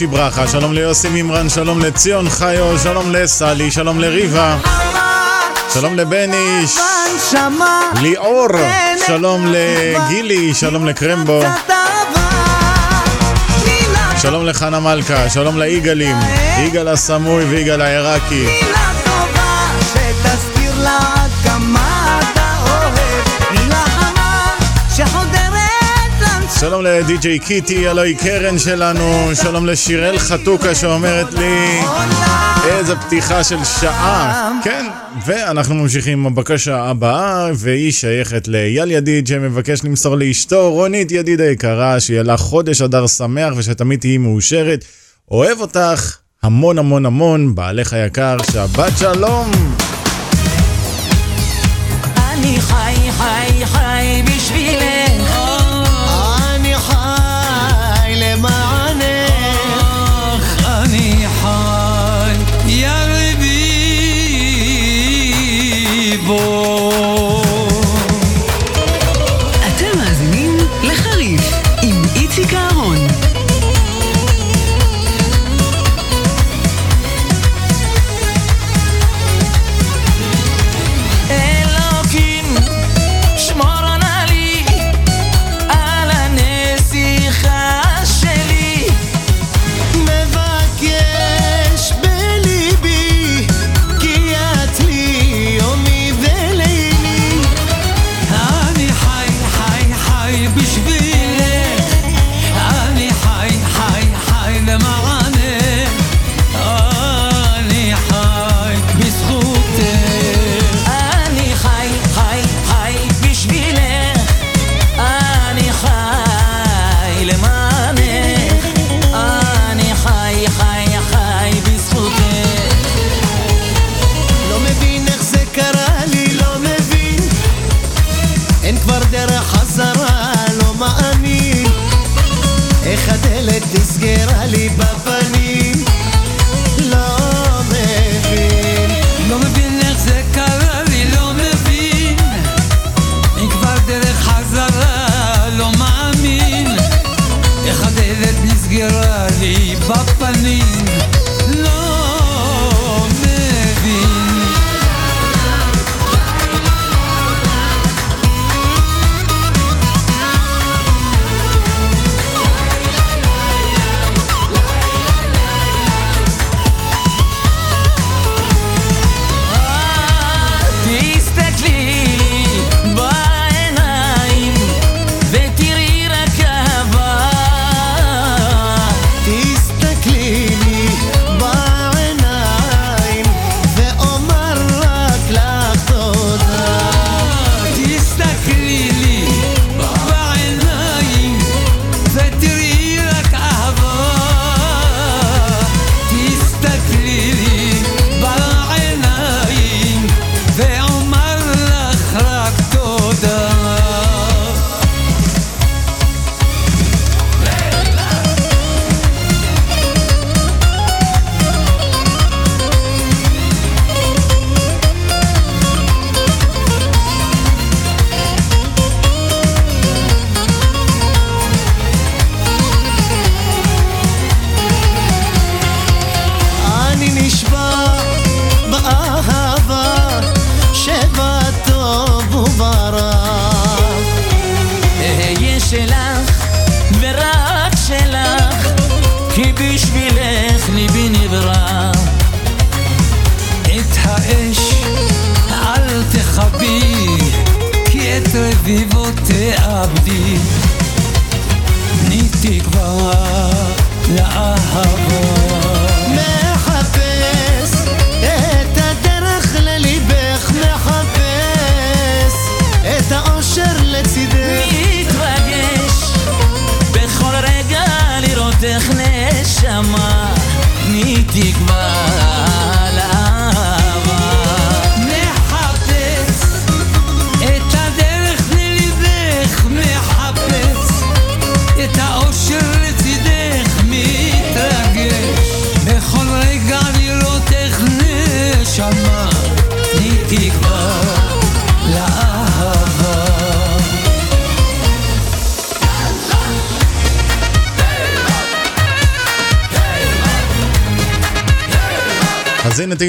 Speaker 13: יוסי ברכה, שלום ליוסי מימרן, שלום לציון חיו, שלום לסלי, שלום לריבה, שלום
Speaker 8: לבניש,
Speaker 13: ליאור, שלום לגילי, שלום לקרמבו, שלום לחנה מלכה, שלום ליגאלים, יגאל הסמוי ויגאל העיראקי. שלום לדי.ג'יי קיטי, הלוי קרן שלנו, שלום לשיראל חתוקה שאומרת לי איזה פתיחה של שעה, כן,
Speaker 8: ואנחנו ממשיכים עם הבקשה הבאה, והיא שייכת לאייל ידיד שמבקש למסור לאשתו רונית ידיד היקרה, שיהיה לה חודש אדר שמח ושתמיד תהיי מאושרת, אוהב אותך המון המון המון, בעלך היקר, שבת שלום!
Speaker 14: אני חי חי חי בשבילך.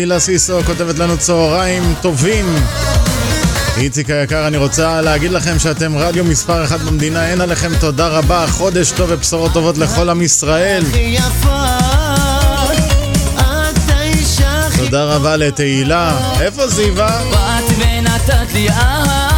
Speaker 8: תהילה סיסו כותבת לנו צהריים טובים. איציק היקר, אני רוצה להגיד לכם שאתם רדיו מספר אחת במדינה, אין עליכם תודה רבה, חודש טוב ובשורות טובות לכל עם ישראל. תודה רבה לתהילה. איפה זיווה?
Speaker 14: באת ונתת לי אהבה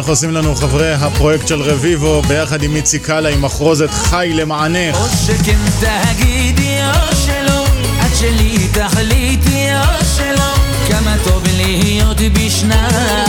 Speaker 8: שמח עושים לנו חברי הפרויקט של רביבו ביחד עם איציק קאלה עם מחרוזת חי למענך.
Speaker 6: או שכן תגידי או שלא, עד שלי תחליטי או שלא, כמה טוב להיות בשניים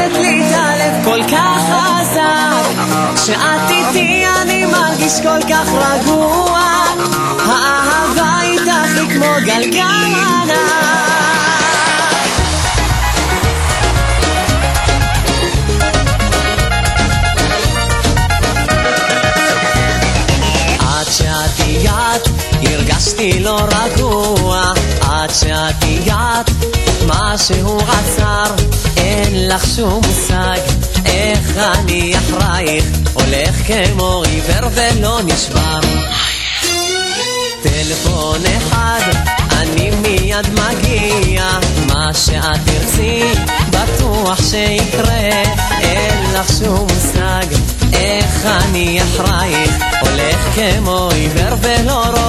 Speaker 13: תופסת לי את הלב כל כך חזק. כשאת איתי אני מרגיש כל כך רגוע. האהבה איתך היא כמו גלגל ענק הרגשתי לא רגוע. עד שאת הגעת משהו עצר אין לך שום מושג איך אני אחרייך. הולך כמו עיוור ולא נשבר. טלפון אחד אני מיד מגיע. מה שאת תרצי בטוח שיקרה. אין לך שום מושג איך אני אחרייך. הולך כמו עיוור ולא רואה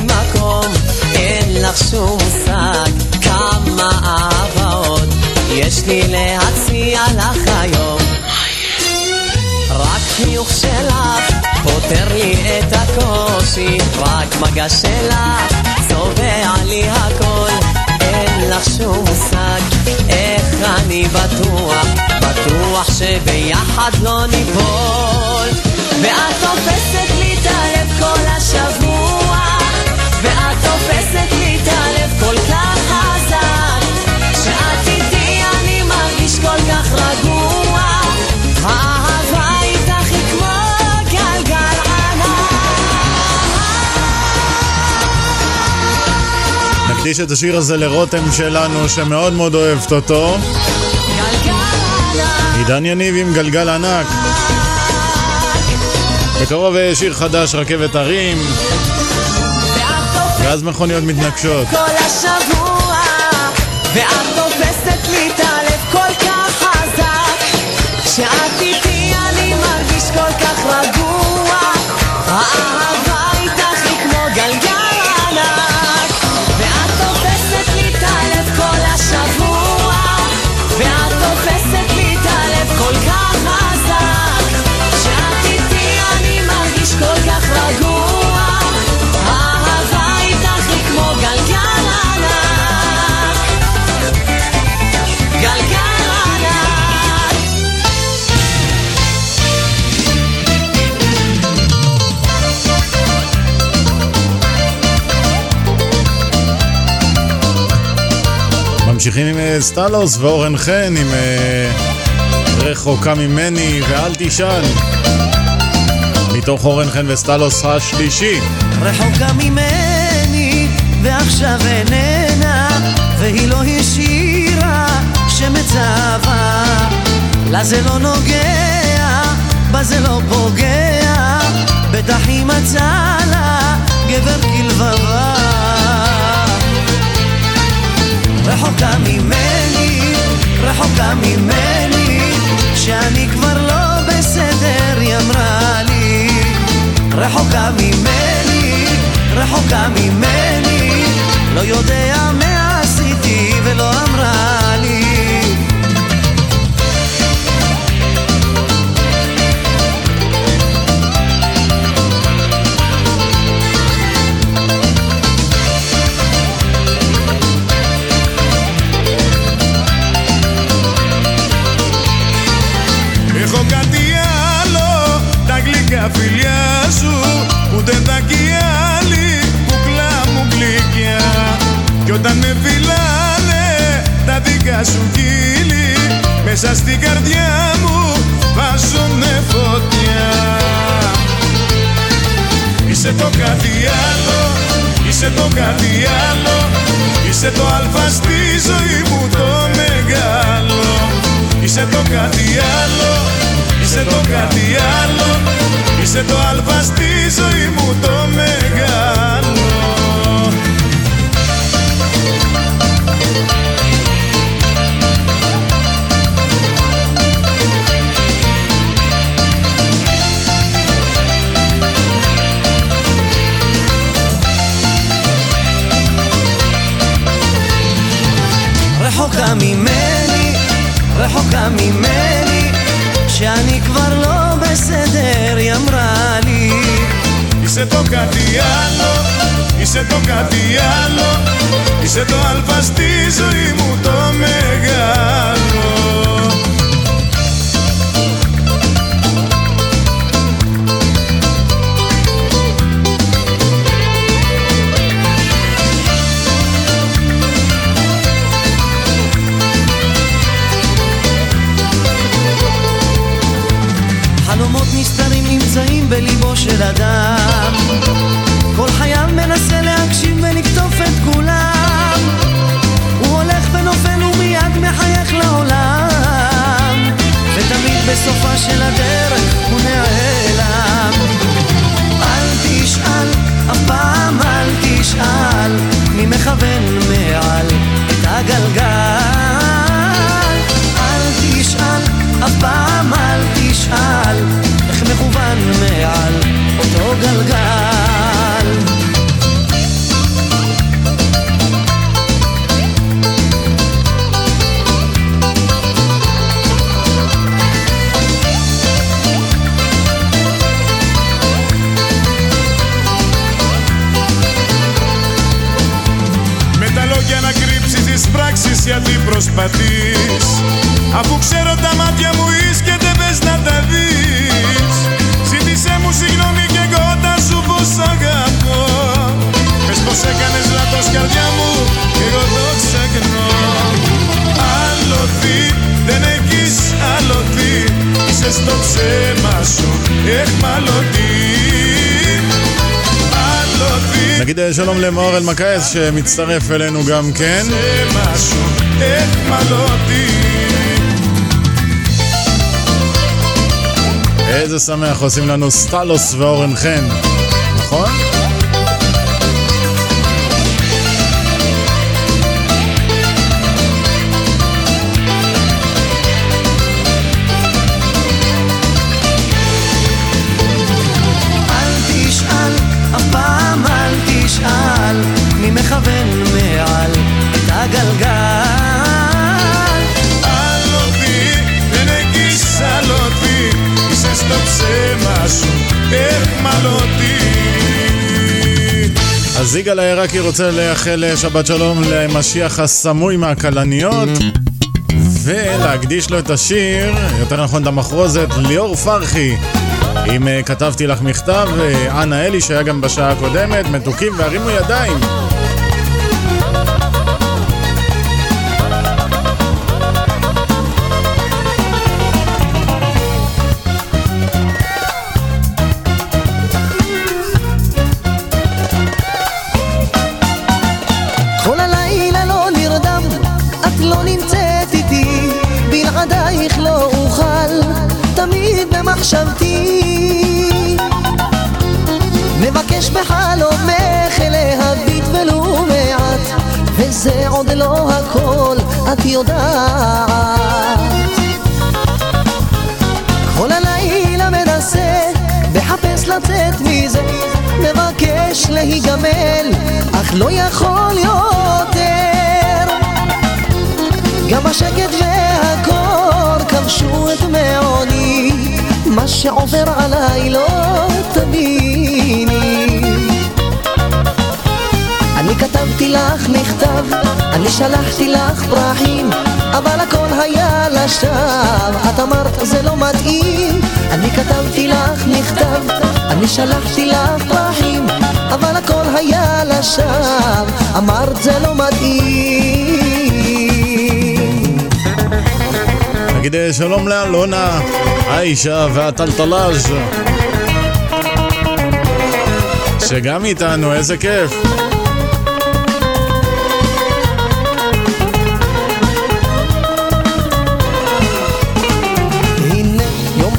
Speaker 13: מקום אין לך שום מושג כמה אהבות יש לי להציע לך היום. רק חיוך שלך פותר לי את הקושי רק מגע שלך צובע לי הכל. אין לך שום מושג איך אני בטוח בטוח שביחד לא ניפול. ואת תופסת לי את הלב כל השבוע
Speaker 8: נקדיש את השיר הזה לרותם שלנו, שמאוד מאוד אוהבת אותו. עידן יניב עם גלגל ענק. בקרוב אה, שיר חדש, רכבת הרים. ואז מכוניות מתנגשות.
Speaker 13: כל השבוע ואת תופסת לי את הלב כל כך חזק כשאת איתי אני מרגיש כל כך רגוע
Speaker 8: ממשיכים עם אה, סטלוס ואורן חן עם אה, רחוקה ממני ואל תשאל. מתוך אורן חן וסטלוס השלישי.
Speaker 26: רחוקה ממני ועכשיו איננה והיא לא השאירה שמצווה לה זה לא נוגע, בה זה לא פוגע בטח היא מצאה לה גבר כלבבה רחוקה ממני, רחוקה ממני שאני כבר לא בסדר, היא אמרה לי. רחוקה ממני, רחוקה ממני לא יודע מה עשיתי ולא אמרה
Speaker 27: έχω κάτι άλλο. Τα γλυκά φιλιά σου ούτε δεν τα άλλη Κουκλά μου γλυκιά. Κι όταν με φιλάνε τα δικά σου κύλη Μέσα στην καρδιά μου βάζουνε φωτιά. Είσαι το κάτι άλλο, είσαι το κάτι άλλο. Είσαι το αλφα στη ζωή μου το μεγάλο. Είσαι το κάτι άλλο, είσαι το κάτι άλλο. Είσαι το άλφα στη ζωή μου το μεγάλο.
Speaker 11: Έχω καμημένη רחוקה ממני, שאני כבר לא בסדר, היא אמרה לי.
Speaker 27: Είσαι το κάτι άλλο, είσαι το κάτι άλλο Είσαι το αλφα στη ζωή μου το μεγάλο
Speaker 11: בליבו של אדם. כל חייו מנסה להקשיב ולקטוף את כולם. הוא הולך ונופל ומיד מחייך לעולם. ותמיד בסופה של הדרך הוא נעלם. אל תשאל, אף פעם אל תשאל מי מכוון מעל את הגלגל. אל תשאל, אף פעם אל תשאל
Speaker 27: Με τα λόγια να κρύψεις τις πράξεις γιατί προσπαθείς. Αφού ξέρω τα μάτια μου είσαι Πες πως έκανες λάθος καρδιά μου και εγώ το ξεχνώ Άλλοθη, δεν έχεις άλλοθη Είσαι στο ψέμα σου εχμαλωτή Άλλοθη
Speaker 8: נגיד אה, שלום למאור אלמקייס שמצטרף אלינו גם כן.
Speaker 27: זה משהו נחמלותי
Speaker 8: איזה שמח עושים לנו סטלוס ואורן חן, אז יגאל העיראקי רוצה לאחל שבת שלום למשיח הסמוי מהכלניות ולהקדיש לו את השיר, יותר נכון את המחרוזת, ליאור פרחי. אם אה, כתבתי לך מכתב, אה, אנה אלי שהיה גם בשעה הקודמת, מתוקים והרימו ידיים
Speaker 11: לא הכל, את יודעת. כל הלילה מנסה, מחפש לצאת מזה, מבקש להיגמל, אך לא יכול יותר. גם השקט והקור כבשו את מעוני, מה שעובר עליי לא תביני. כתבתי לך מכתב, אני שלחתי לך פרחים, אבל הכל היה לשווא. את אמרת זה לא מתאים, אני כתבתי לך מכתב, אני שלחתי לך פרחים, אבל הכל היה לשווא. אמרת זה לא מתאים.
Speaker 8: נגיד אה, שלום לאלונה, עיישה והטלטלאז' שגם איתנו, איזה כיף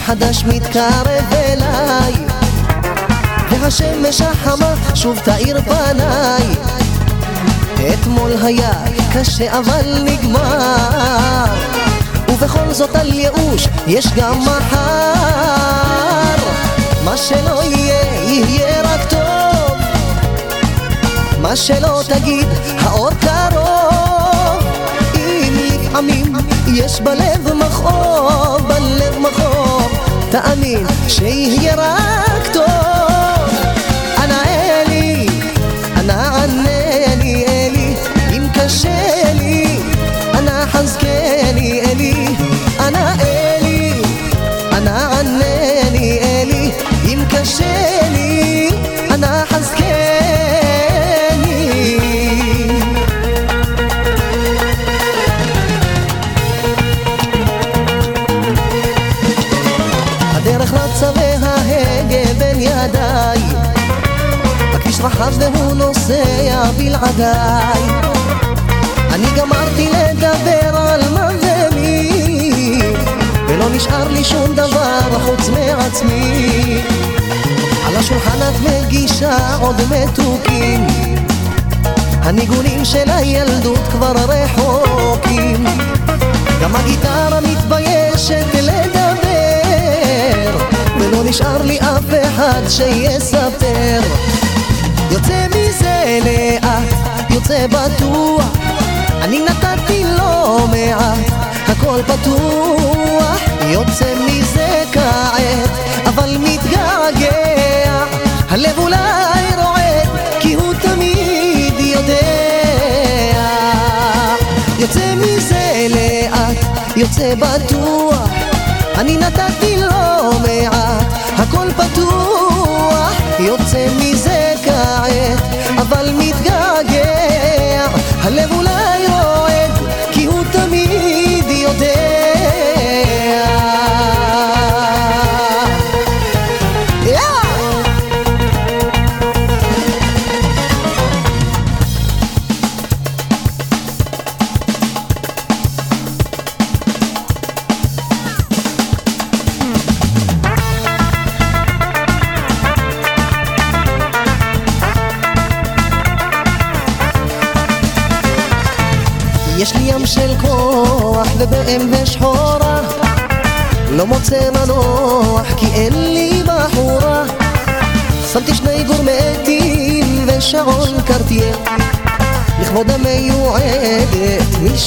Speaker 11: מחדש מתקרב אליי והשמש החמה שוב תאיר פניי. אתמול היה קשה אבל נגמר ובכל זאת על ייאוש יש גם מחר. מה שלא יהיה, יהיה רק טוב. מה שלא תגיד, האור קרוב. אם לפעמים יש בלב מכאוב, בלב מכאוב תאמין רחב והוא נוסע בלעדיי. אני גמרתי לדבר על מה ומי ולא נשאר לי שום דבר חוץ מעצמי. על השולחן את מגישה עוד מתוקים הניגונים של הילדות כבר רחוקים. גם הגיטרה מתביישת לדבר ולא נשאר לי אף אחד שיספר יוצא מזה לאט, יוצא בטוח. אני נתתי לא מעט, הכל פתוח. יוצא מזה כעת, אבל מתגעגע. הלב אולי רועד, כי הוא תמיד יודע. יוצא מזה לאט, יוצא בטוח. אני נתתי לא מעט, הכל פתוח. יוצא מזה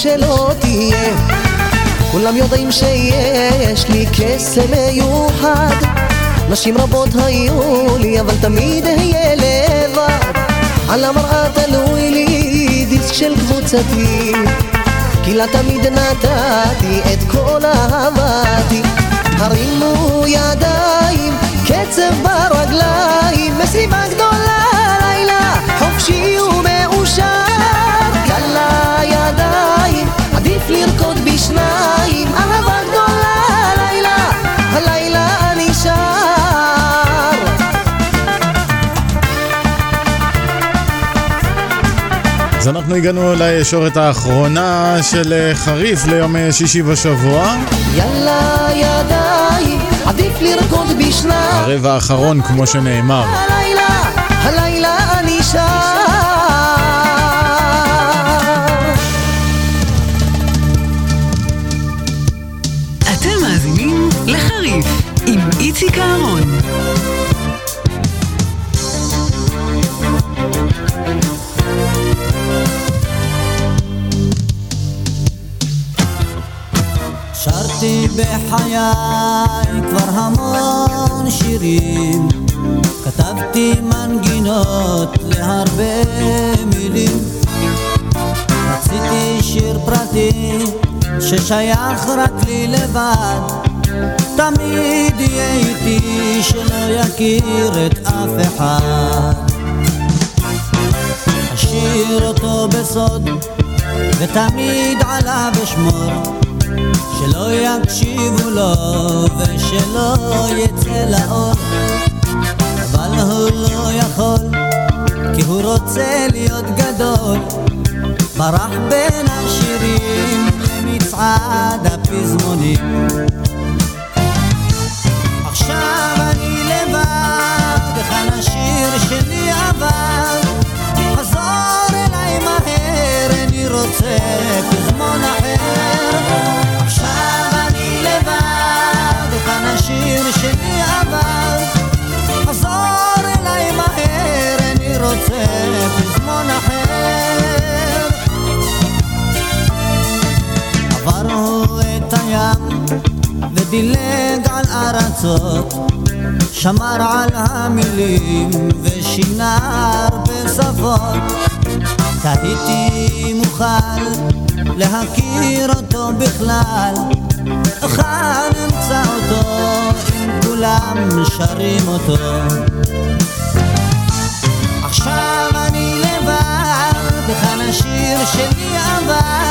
Speaker 11: שלא תהיה. כולם יודעים שיש לי קסם מיוחד. נשים רבות היו לי אבל תמיד אהיה לבד. על המראה תלוי לי דיסק של קבוצתי. כי לה תמיד נתתי את כל אהבתי. הרימו ידיים, קצב ברגליים מסיבה גדולה לרקוד בשניים אהבה גדולה לילה, הלילה אני שר
Speaker 8: אז אנחנו הגענו לישורת האחרונה של אה, חריף ליום אה, שישי בשבוע.
Speaker 11: יאללה ידיים, עדיף לרקוד בשניים
Speaker 8: הרבע האחרון, כמו שנאמר.
Speaker 11: הלילה, הלילה
Speaker 28: שירים כתבתי מנגינות להרבה מילים. רציתי שיר פרטי ששייך רק לי לבד. תמיד יהיה איתי שלא יכיר את אף אחד. אשאיר אותו בסוד ותמיד עליו אשמור שלא יקשיבו לו ושלא יצא לאור. אבל הוא לא יכול כי הוא רוצה להיות גדול. ברח בין השירים למצעד הפזמונים.
Speaker 13: עכשיו אני לבד, כאן השיר שלי עבד חזור אליי מהר, אני רוצה פזמונים רוצה פזמון אחר. עברנו את הים ודילג על ארצות שמר על המילים ושינה הרבה שפות. תהיתי מוכן להכיר אותו בכלל אוכל אמצא אותו אם כולם שרים אותו. שלי עבר,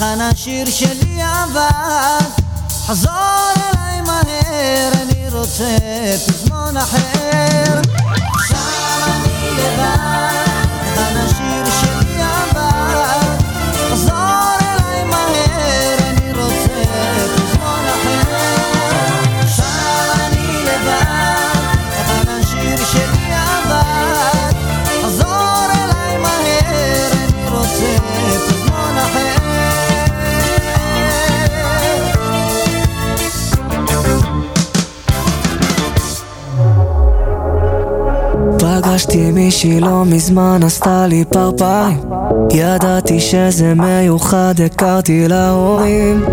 Speaker 13: היכן השיר שלי עבד? חזור אליי מהר, אני רוצה פזמון אחר. עכשיו אני לבד,
Speaker 29: פגשתי מישהי לא מזמן עשתה לי פרפרים ידעתי שזה מיוחד, הכרתי להורים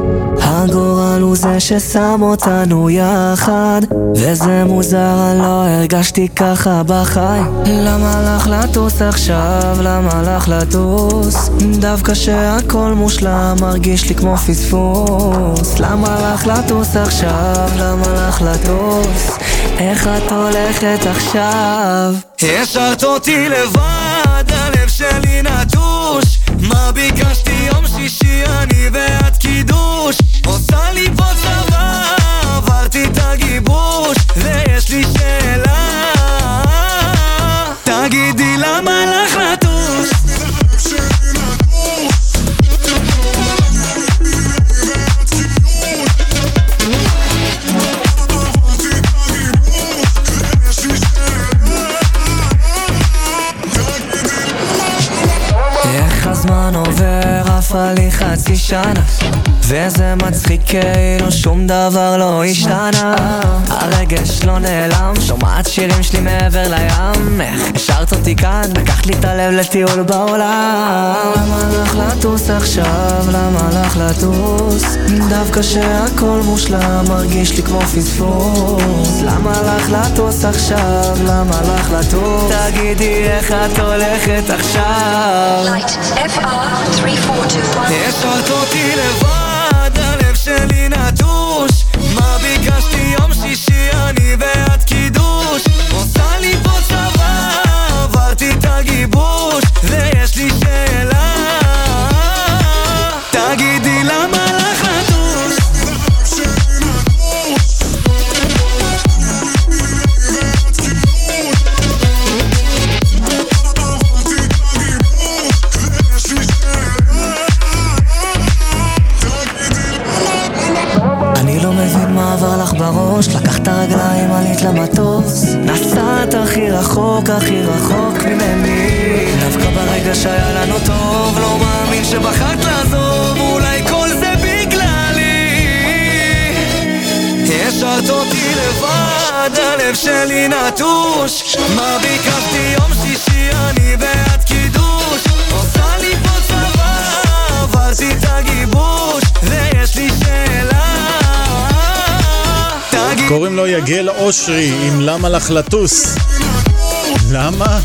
Speaker 29: הגורל הוא זה ששם אותנו יחד וזה מוזר, אני לא הרגשתי ככה בחיים למה לך לטוס עכשיו? למה לך לטוס? דווקא שהכל מושלם מרגיש לי כמו פספוס למה לך לטוס עכשיו? למה לך לטוס? איך את הולכת עכשיו?
Speaker 14: השארת אותי לבד, הלב שלי נטוש מה ביקשתי יום שישי, אני ואת קידוש. עושה לי פה צבא, עברתי את הגיבוש ויש לי שאלה
Speaker 29: לי חצי שנה וזה מצחיק כאילו שום דבר לא השתנה הרגש לא נעלם, שומעת שירים שלי מעבר לים איך השארת אותי כאן, לקחת לי את הלב לטיול בעולם למה לך לטוס עכשיו? למה לך לטוס? דווקא שהכל מושלם מרגיש לי כמו פספוס למה לך לטוס עכשיו? למה לך לטוס? תגידי איך את הולכת עכשיו?
Speaker 14: השארת אותי לבד, הגיבוש ויש לי
Speaker 29: טוב, לא מאמין שבחרת לעזוב, אולי כל זה בגללי.
Speaker 14: השארת אותי לבד, הלב שלי נטוש. מה ביקשתי? יום שישי, אני ואת קידוש. עושה לי פה צבא, עברתי את הגיבוש ויש לי שאלה.
Speaker 8: קוראים לו יגל אושרי עם למה לך לטוס? למה?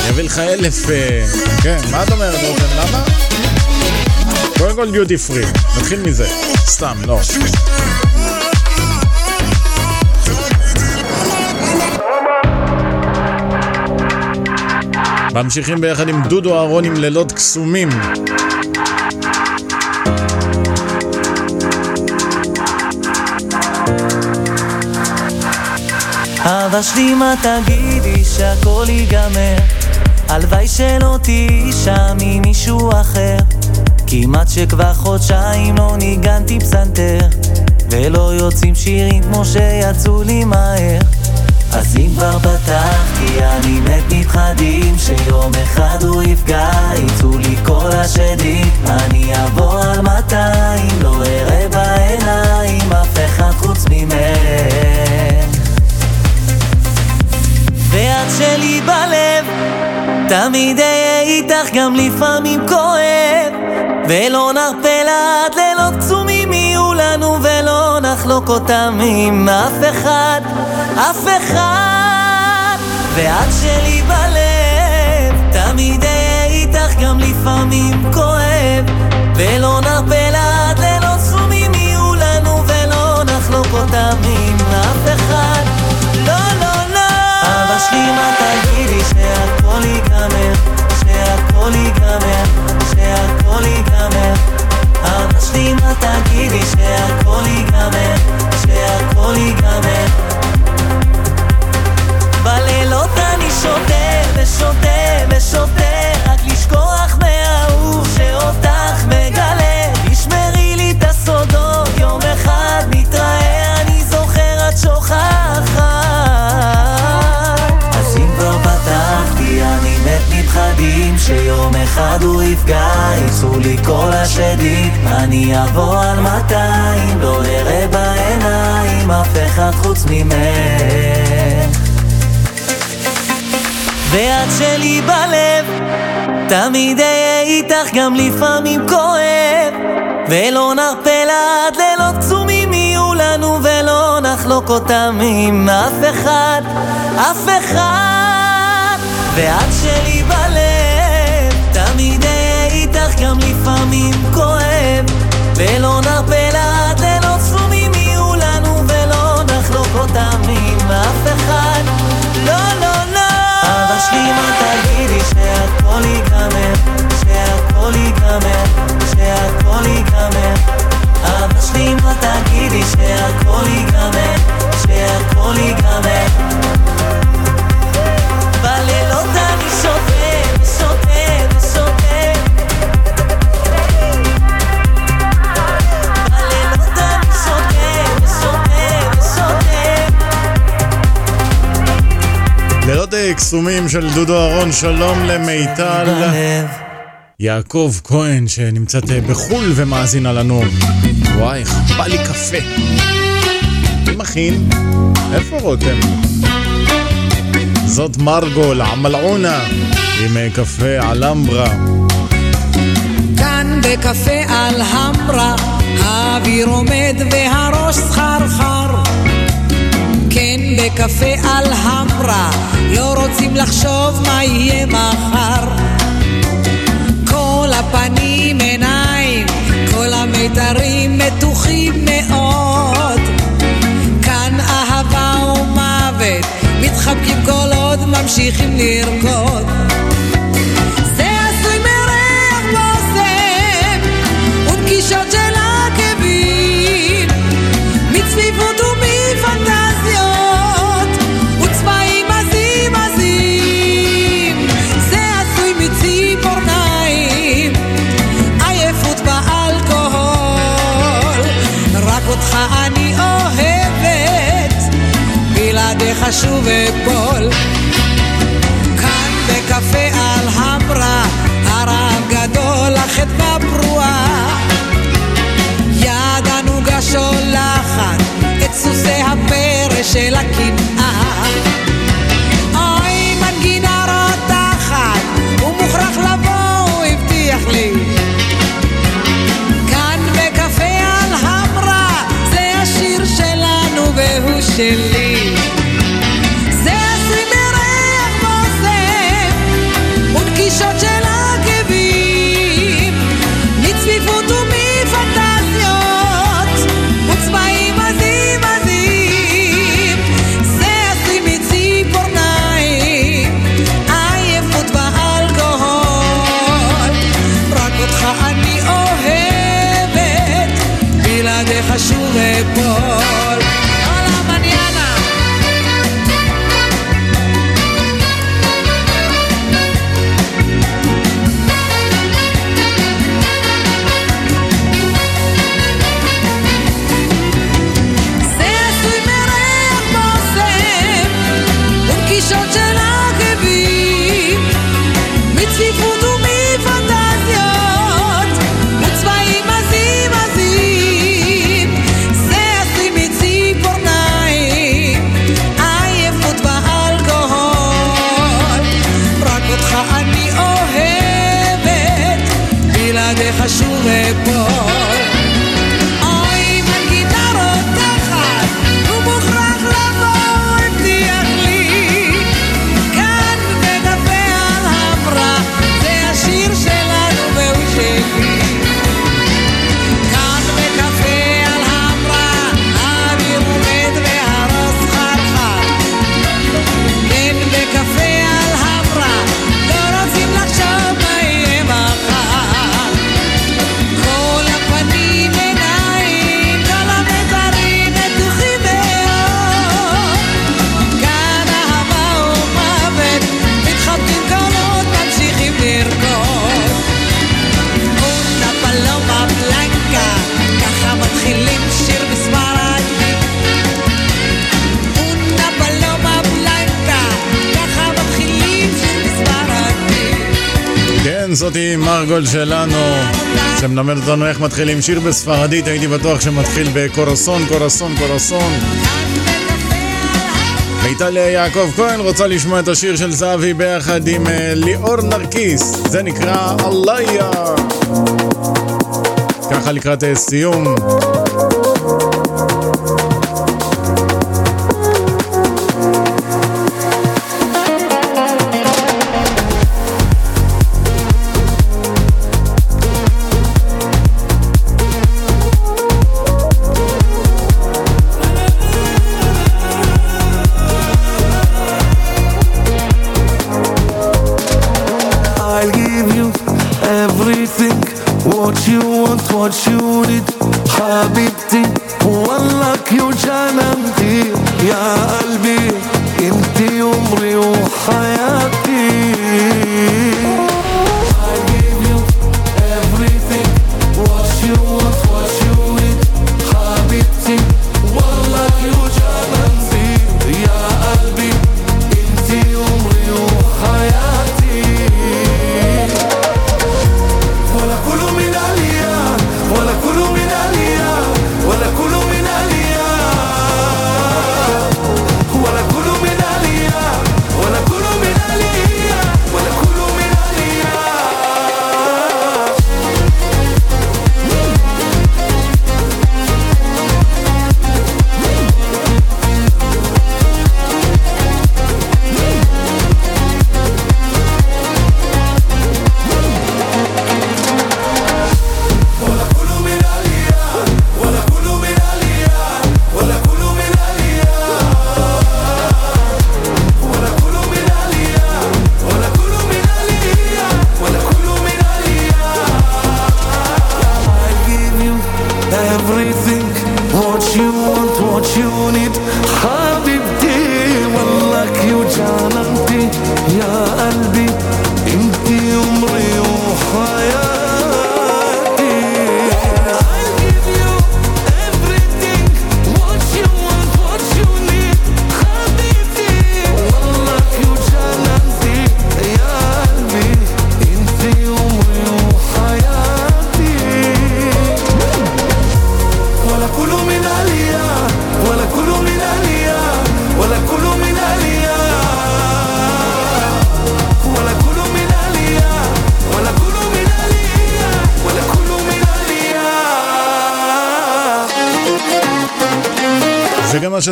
Speaker 8: אני אביא לך אלף... אה, כן, מה את אומרת רותם? למה? קודם כל דיוטי פרי, נתחיל מזה. סתם, לא. ממשיכים ביחד עם דודו אהרון עם לילות קסומים.
Speaker 16: אבא שלי מה תגידי שהכל ייגמר הלוואי שלא תהיי שם עם מישהו אחר. כמעט שכבר חודשיים לא ניגנתי פסנתר ולא יוצאים שירים כמו שיצאו לי מהר. אז אם כבר פתחתי, אני מת מפחדים שיום אחד הוא יפגע, יצאו לי כל השדים אני אעבור על 200, לא אראה בעיניים אף אחד חוץ ממך. ואת שלי בלב, תמיד אהיה איתך גם לפעמים כואב. ולא נרפה לעד לילות קצומים יהיו לנו ולא נחלוק אותם עם אף אחד, אף אחד. ואת שלי בלב, תמיד אהיה איתך גם לפעמים כואב. ולא נרפה לעד לילות קצומים יהיו לנו ולא נחלוק אותם עם אף אחד אבא שלי מה תגידי? שהכל ייגמר שהכל ייגמר שהכל ייגמר. אבא שלי מה תגידי? שהכל ייגמר שהכל ייגמר. בלילות אני שותה ושותה ושותה רק לשכוח מהאהוב שאותך מגלה. תשמרי לי את הסודות יום אחד נתראה אני זוכר את שוכחת מת מפחדים שיום אחד הוא יפגע יצאו לי כל השדים. אני אבוא על 200 לא אראה בעיניים אף אחד חוץ ממך. ואת שלי בלב תמיד אהיה איתך גם לפעמים כואב. ולא נרפה לעד לילות קצומים יהיו לנו ולא נחלוק אותם עם אף אחד, אף אחד ואת שלי בלב תמיד אהיה איתך גם לפעמים כואב. ולא נרפה לעד לילות קצומים יהיו לנו ולא נחלוק אותם עם אף אחד. לא, לא, לא. אבא שלי מה תגידי? שהכל ייגמר שהכל ייגמר שהכל ייגמר. אבא שלי מה תגידי? שהכל ייגמר שהכל ייגמר
Speaker 8: קסומים של דודו אהרון, שלום למיטל. יעקב כהן שנמצאת אה, בחו"ל ומאזינה לנו. וואי, בא לי קפה. מי מכין? איפה רותם? זאת מרגו לעמלעונה עם אה, קפה אלמברה.
Speaker 30: כאן בקפה אלהמברה, האוויר עומד והראש סחרחר. בקפה אלהמברה, לא רוצים לחשוב מה יהיה מחר. כל הפנים עיניים, כל המיתרים מתוחים מאוד. כאן אהבה ומוות, מתחבקים כל עוד ממשיכים לרקוד. בלעדיך שוב אפול. כאן בקפה אלהמברה, הרב גדול, החדווה פרועה. יד הנוגה שולחת את סוסי הפרא של הקנאה. אוי, מנגינה רותחת, הוא מוכרח לבוא, הוא הבטיח לי. כאן בקפה אלהמברה, זה השיר שלנו והוא שלי.
Speaker 8: כן, זאתי מרגול שלנו, שמלמד אותנו איך מתחילים שיר בספרדית, הייתי בטוח שמתחיל בקורסון, קורסון, קורסון. מאיטליה יעקב כהן רוצה לשמוע את השיר של זהבי ביחד עם אה, ליאור נרקיס, זה נקרא אליה. ככה לקראת אה, סיום.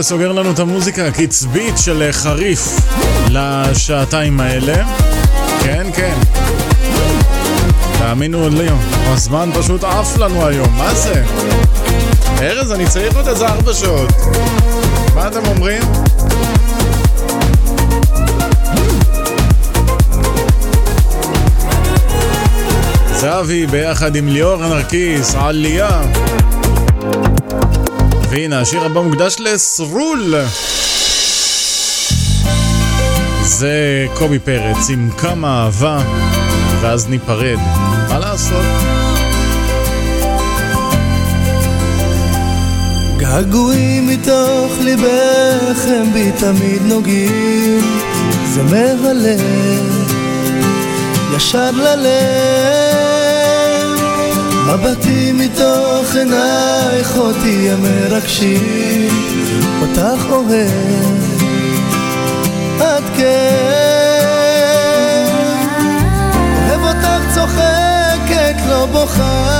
Speaker 8: שסוגר לנו את המוזיקה הקצבית של חריף לשעתיים האלה. כן, כן. תאמינו לי, הזמן פשוט עף לנו היום, מה זה? ארז, אני צריך עוד איזה ארבע שעות. מה אתם אומרים? זהבי ביחד עם ליאור נרקיס, עלייה. והנה, השיר הבא מוקדש לסרול. זה קובי פרץ עם כמה אהבה, ואז ניפרד. מה לעשות?
Speaker 22: געגועים מתוך ליבך הם בי תמיד נוגעים זה מהלב ישר ללב מבטים מתוך עינייך אותי הם מרגשים אותך אוהב. עד כן. אוהב אותך צוחקת לא בוכה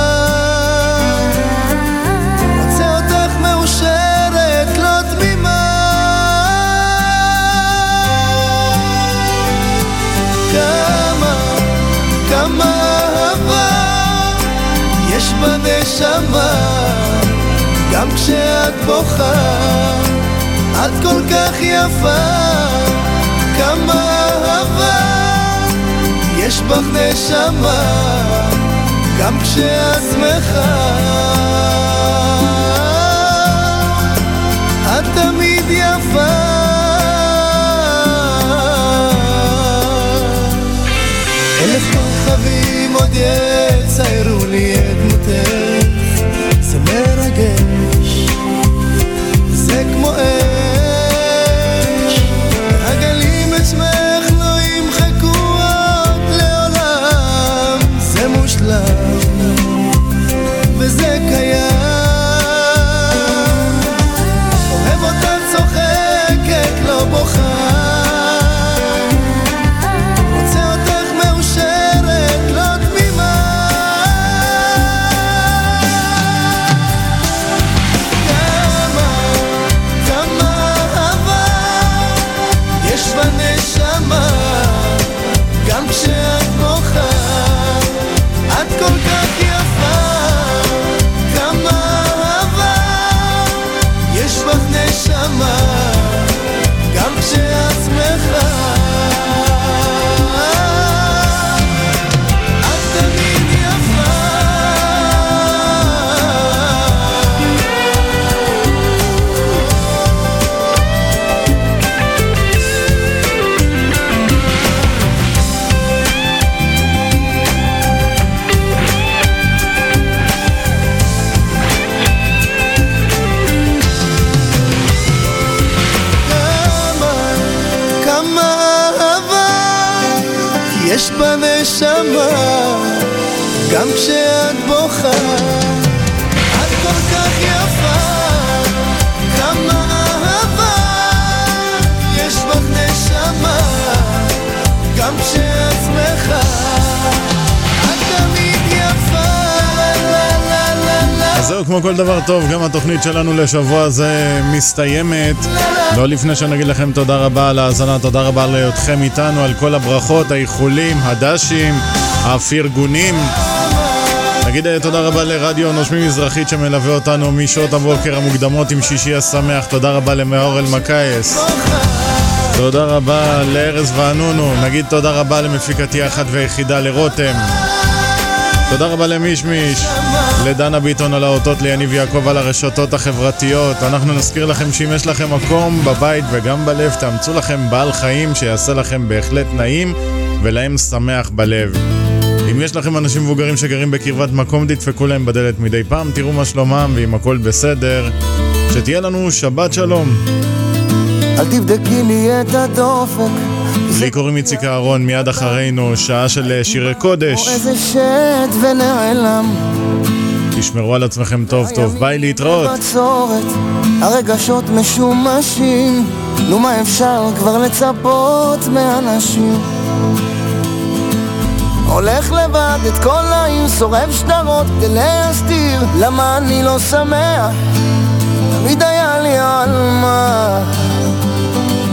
Speaker 22: יש בנשמה, גם כשאת בוכה, את כל כך יפה. כמה אהבה יש בך נשמה, גם כשאת שמחה. את תמיד יפה. אלף כוכבים עוד יציירו
Speaker 8: זהו, כמו כל דבר טוב, גם התוכנית שלנו לשבוע הזה מסתיימת. לא לפני שנגיד לכם תודה רבה על ההאזנה, תודה רבה על היותכם איתנו, על כל הברכות, האיחולים, הדשים, הפרגונים. נגיד אה, תודה רבה לרדיו נושמים מזרחית שמלווה אותנו משעות הבוקר המוקדמות עם שישי השמח, תודה רבה למאור אלמקייס. תודה רבה לארז וענונו, נגיד תודה רבה למפיקתי האחת והיחידה לרותם. תודה רבה למישמיש, לדנה ביטון על האותות, ליניב יעקב על הרשתות החברתיות. אנחנו נזכיר לכם שאם יש לכם מקום בבית וגם בלב, תאמצו לכם בעל חיים שיעשה לכם בהחלט נעים ולהם שמח בלב. אם יש לכם אנשים מבוגרים שגרים בקרבת מקום, תדפקו להם בדלת מדי פעם, תראו מה שלומם ואם הכל בסדר. שתהיה לנו שבת שלום.
Speaker 22: אל תבדקי לי את הדופק,
Speaker 8: לי קוראים איציק אהרון, מיד אחרינו, שעה של אה, שירי קודש.
Speaker 22: איזה ונעלם.
Speaker 8: תשמרו על עצמכם טוב טוב, ביי להתראות.
Speaker 22: בצורת, הרגשות משומשים, נו מה אפשר כבר לצפות מאנשים? הולך לבד את כל העיר, שורף שטרות כדי להסתיר למה אני לא שמח, תמיד היה לי על מה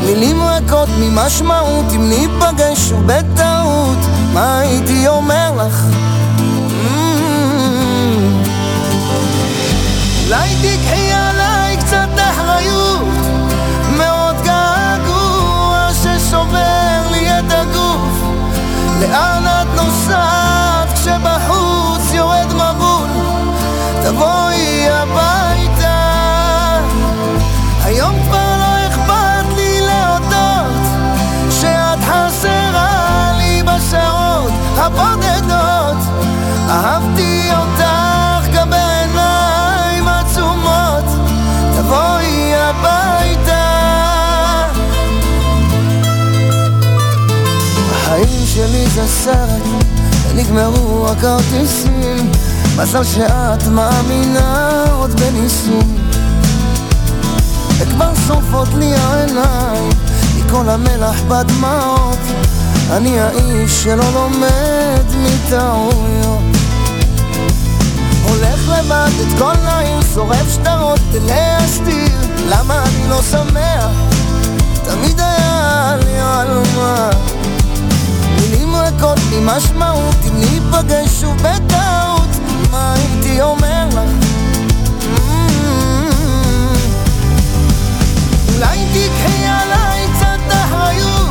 Speaker 22: מילים ריקות ממשמעות, אם ניפגש בטעות, מה הייתי אומר לך? Mm. אולי תיקחי עליי קצת אחריות, מאוד געגוע ששובר לי את הגוף. לאן את נוסעת כשבחוץ שלי זה סרט, ונגמרו הכרטיסים. מזל שאת מאמינה עוד בניסים. וכבר שורפות לי העיניים, מכל המלח בדמעות. אני האיש שלא לומד מטעויות. הולך לבד את כל העיר, שורף שטרות להסתיר. למה אני לא שמח? תמיד היה לי על מה. מילים ריקות ממשמעות, אם ניפגש שוב בטעות, מה הייתי אומר לך? Mm. אולי תיקחי עליי קצת אחריות,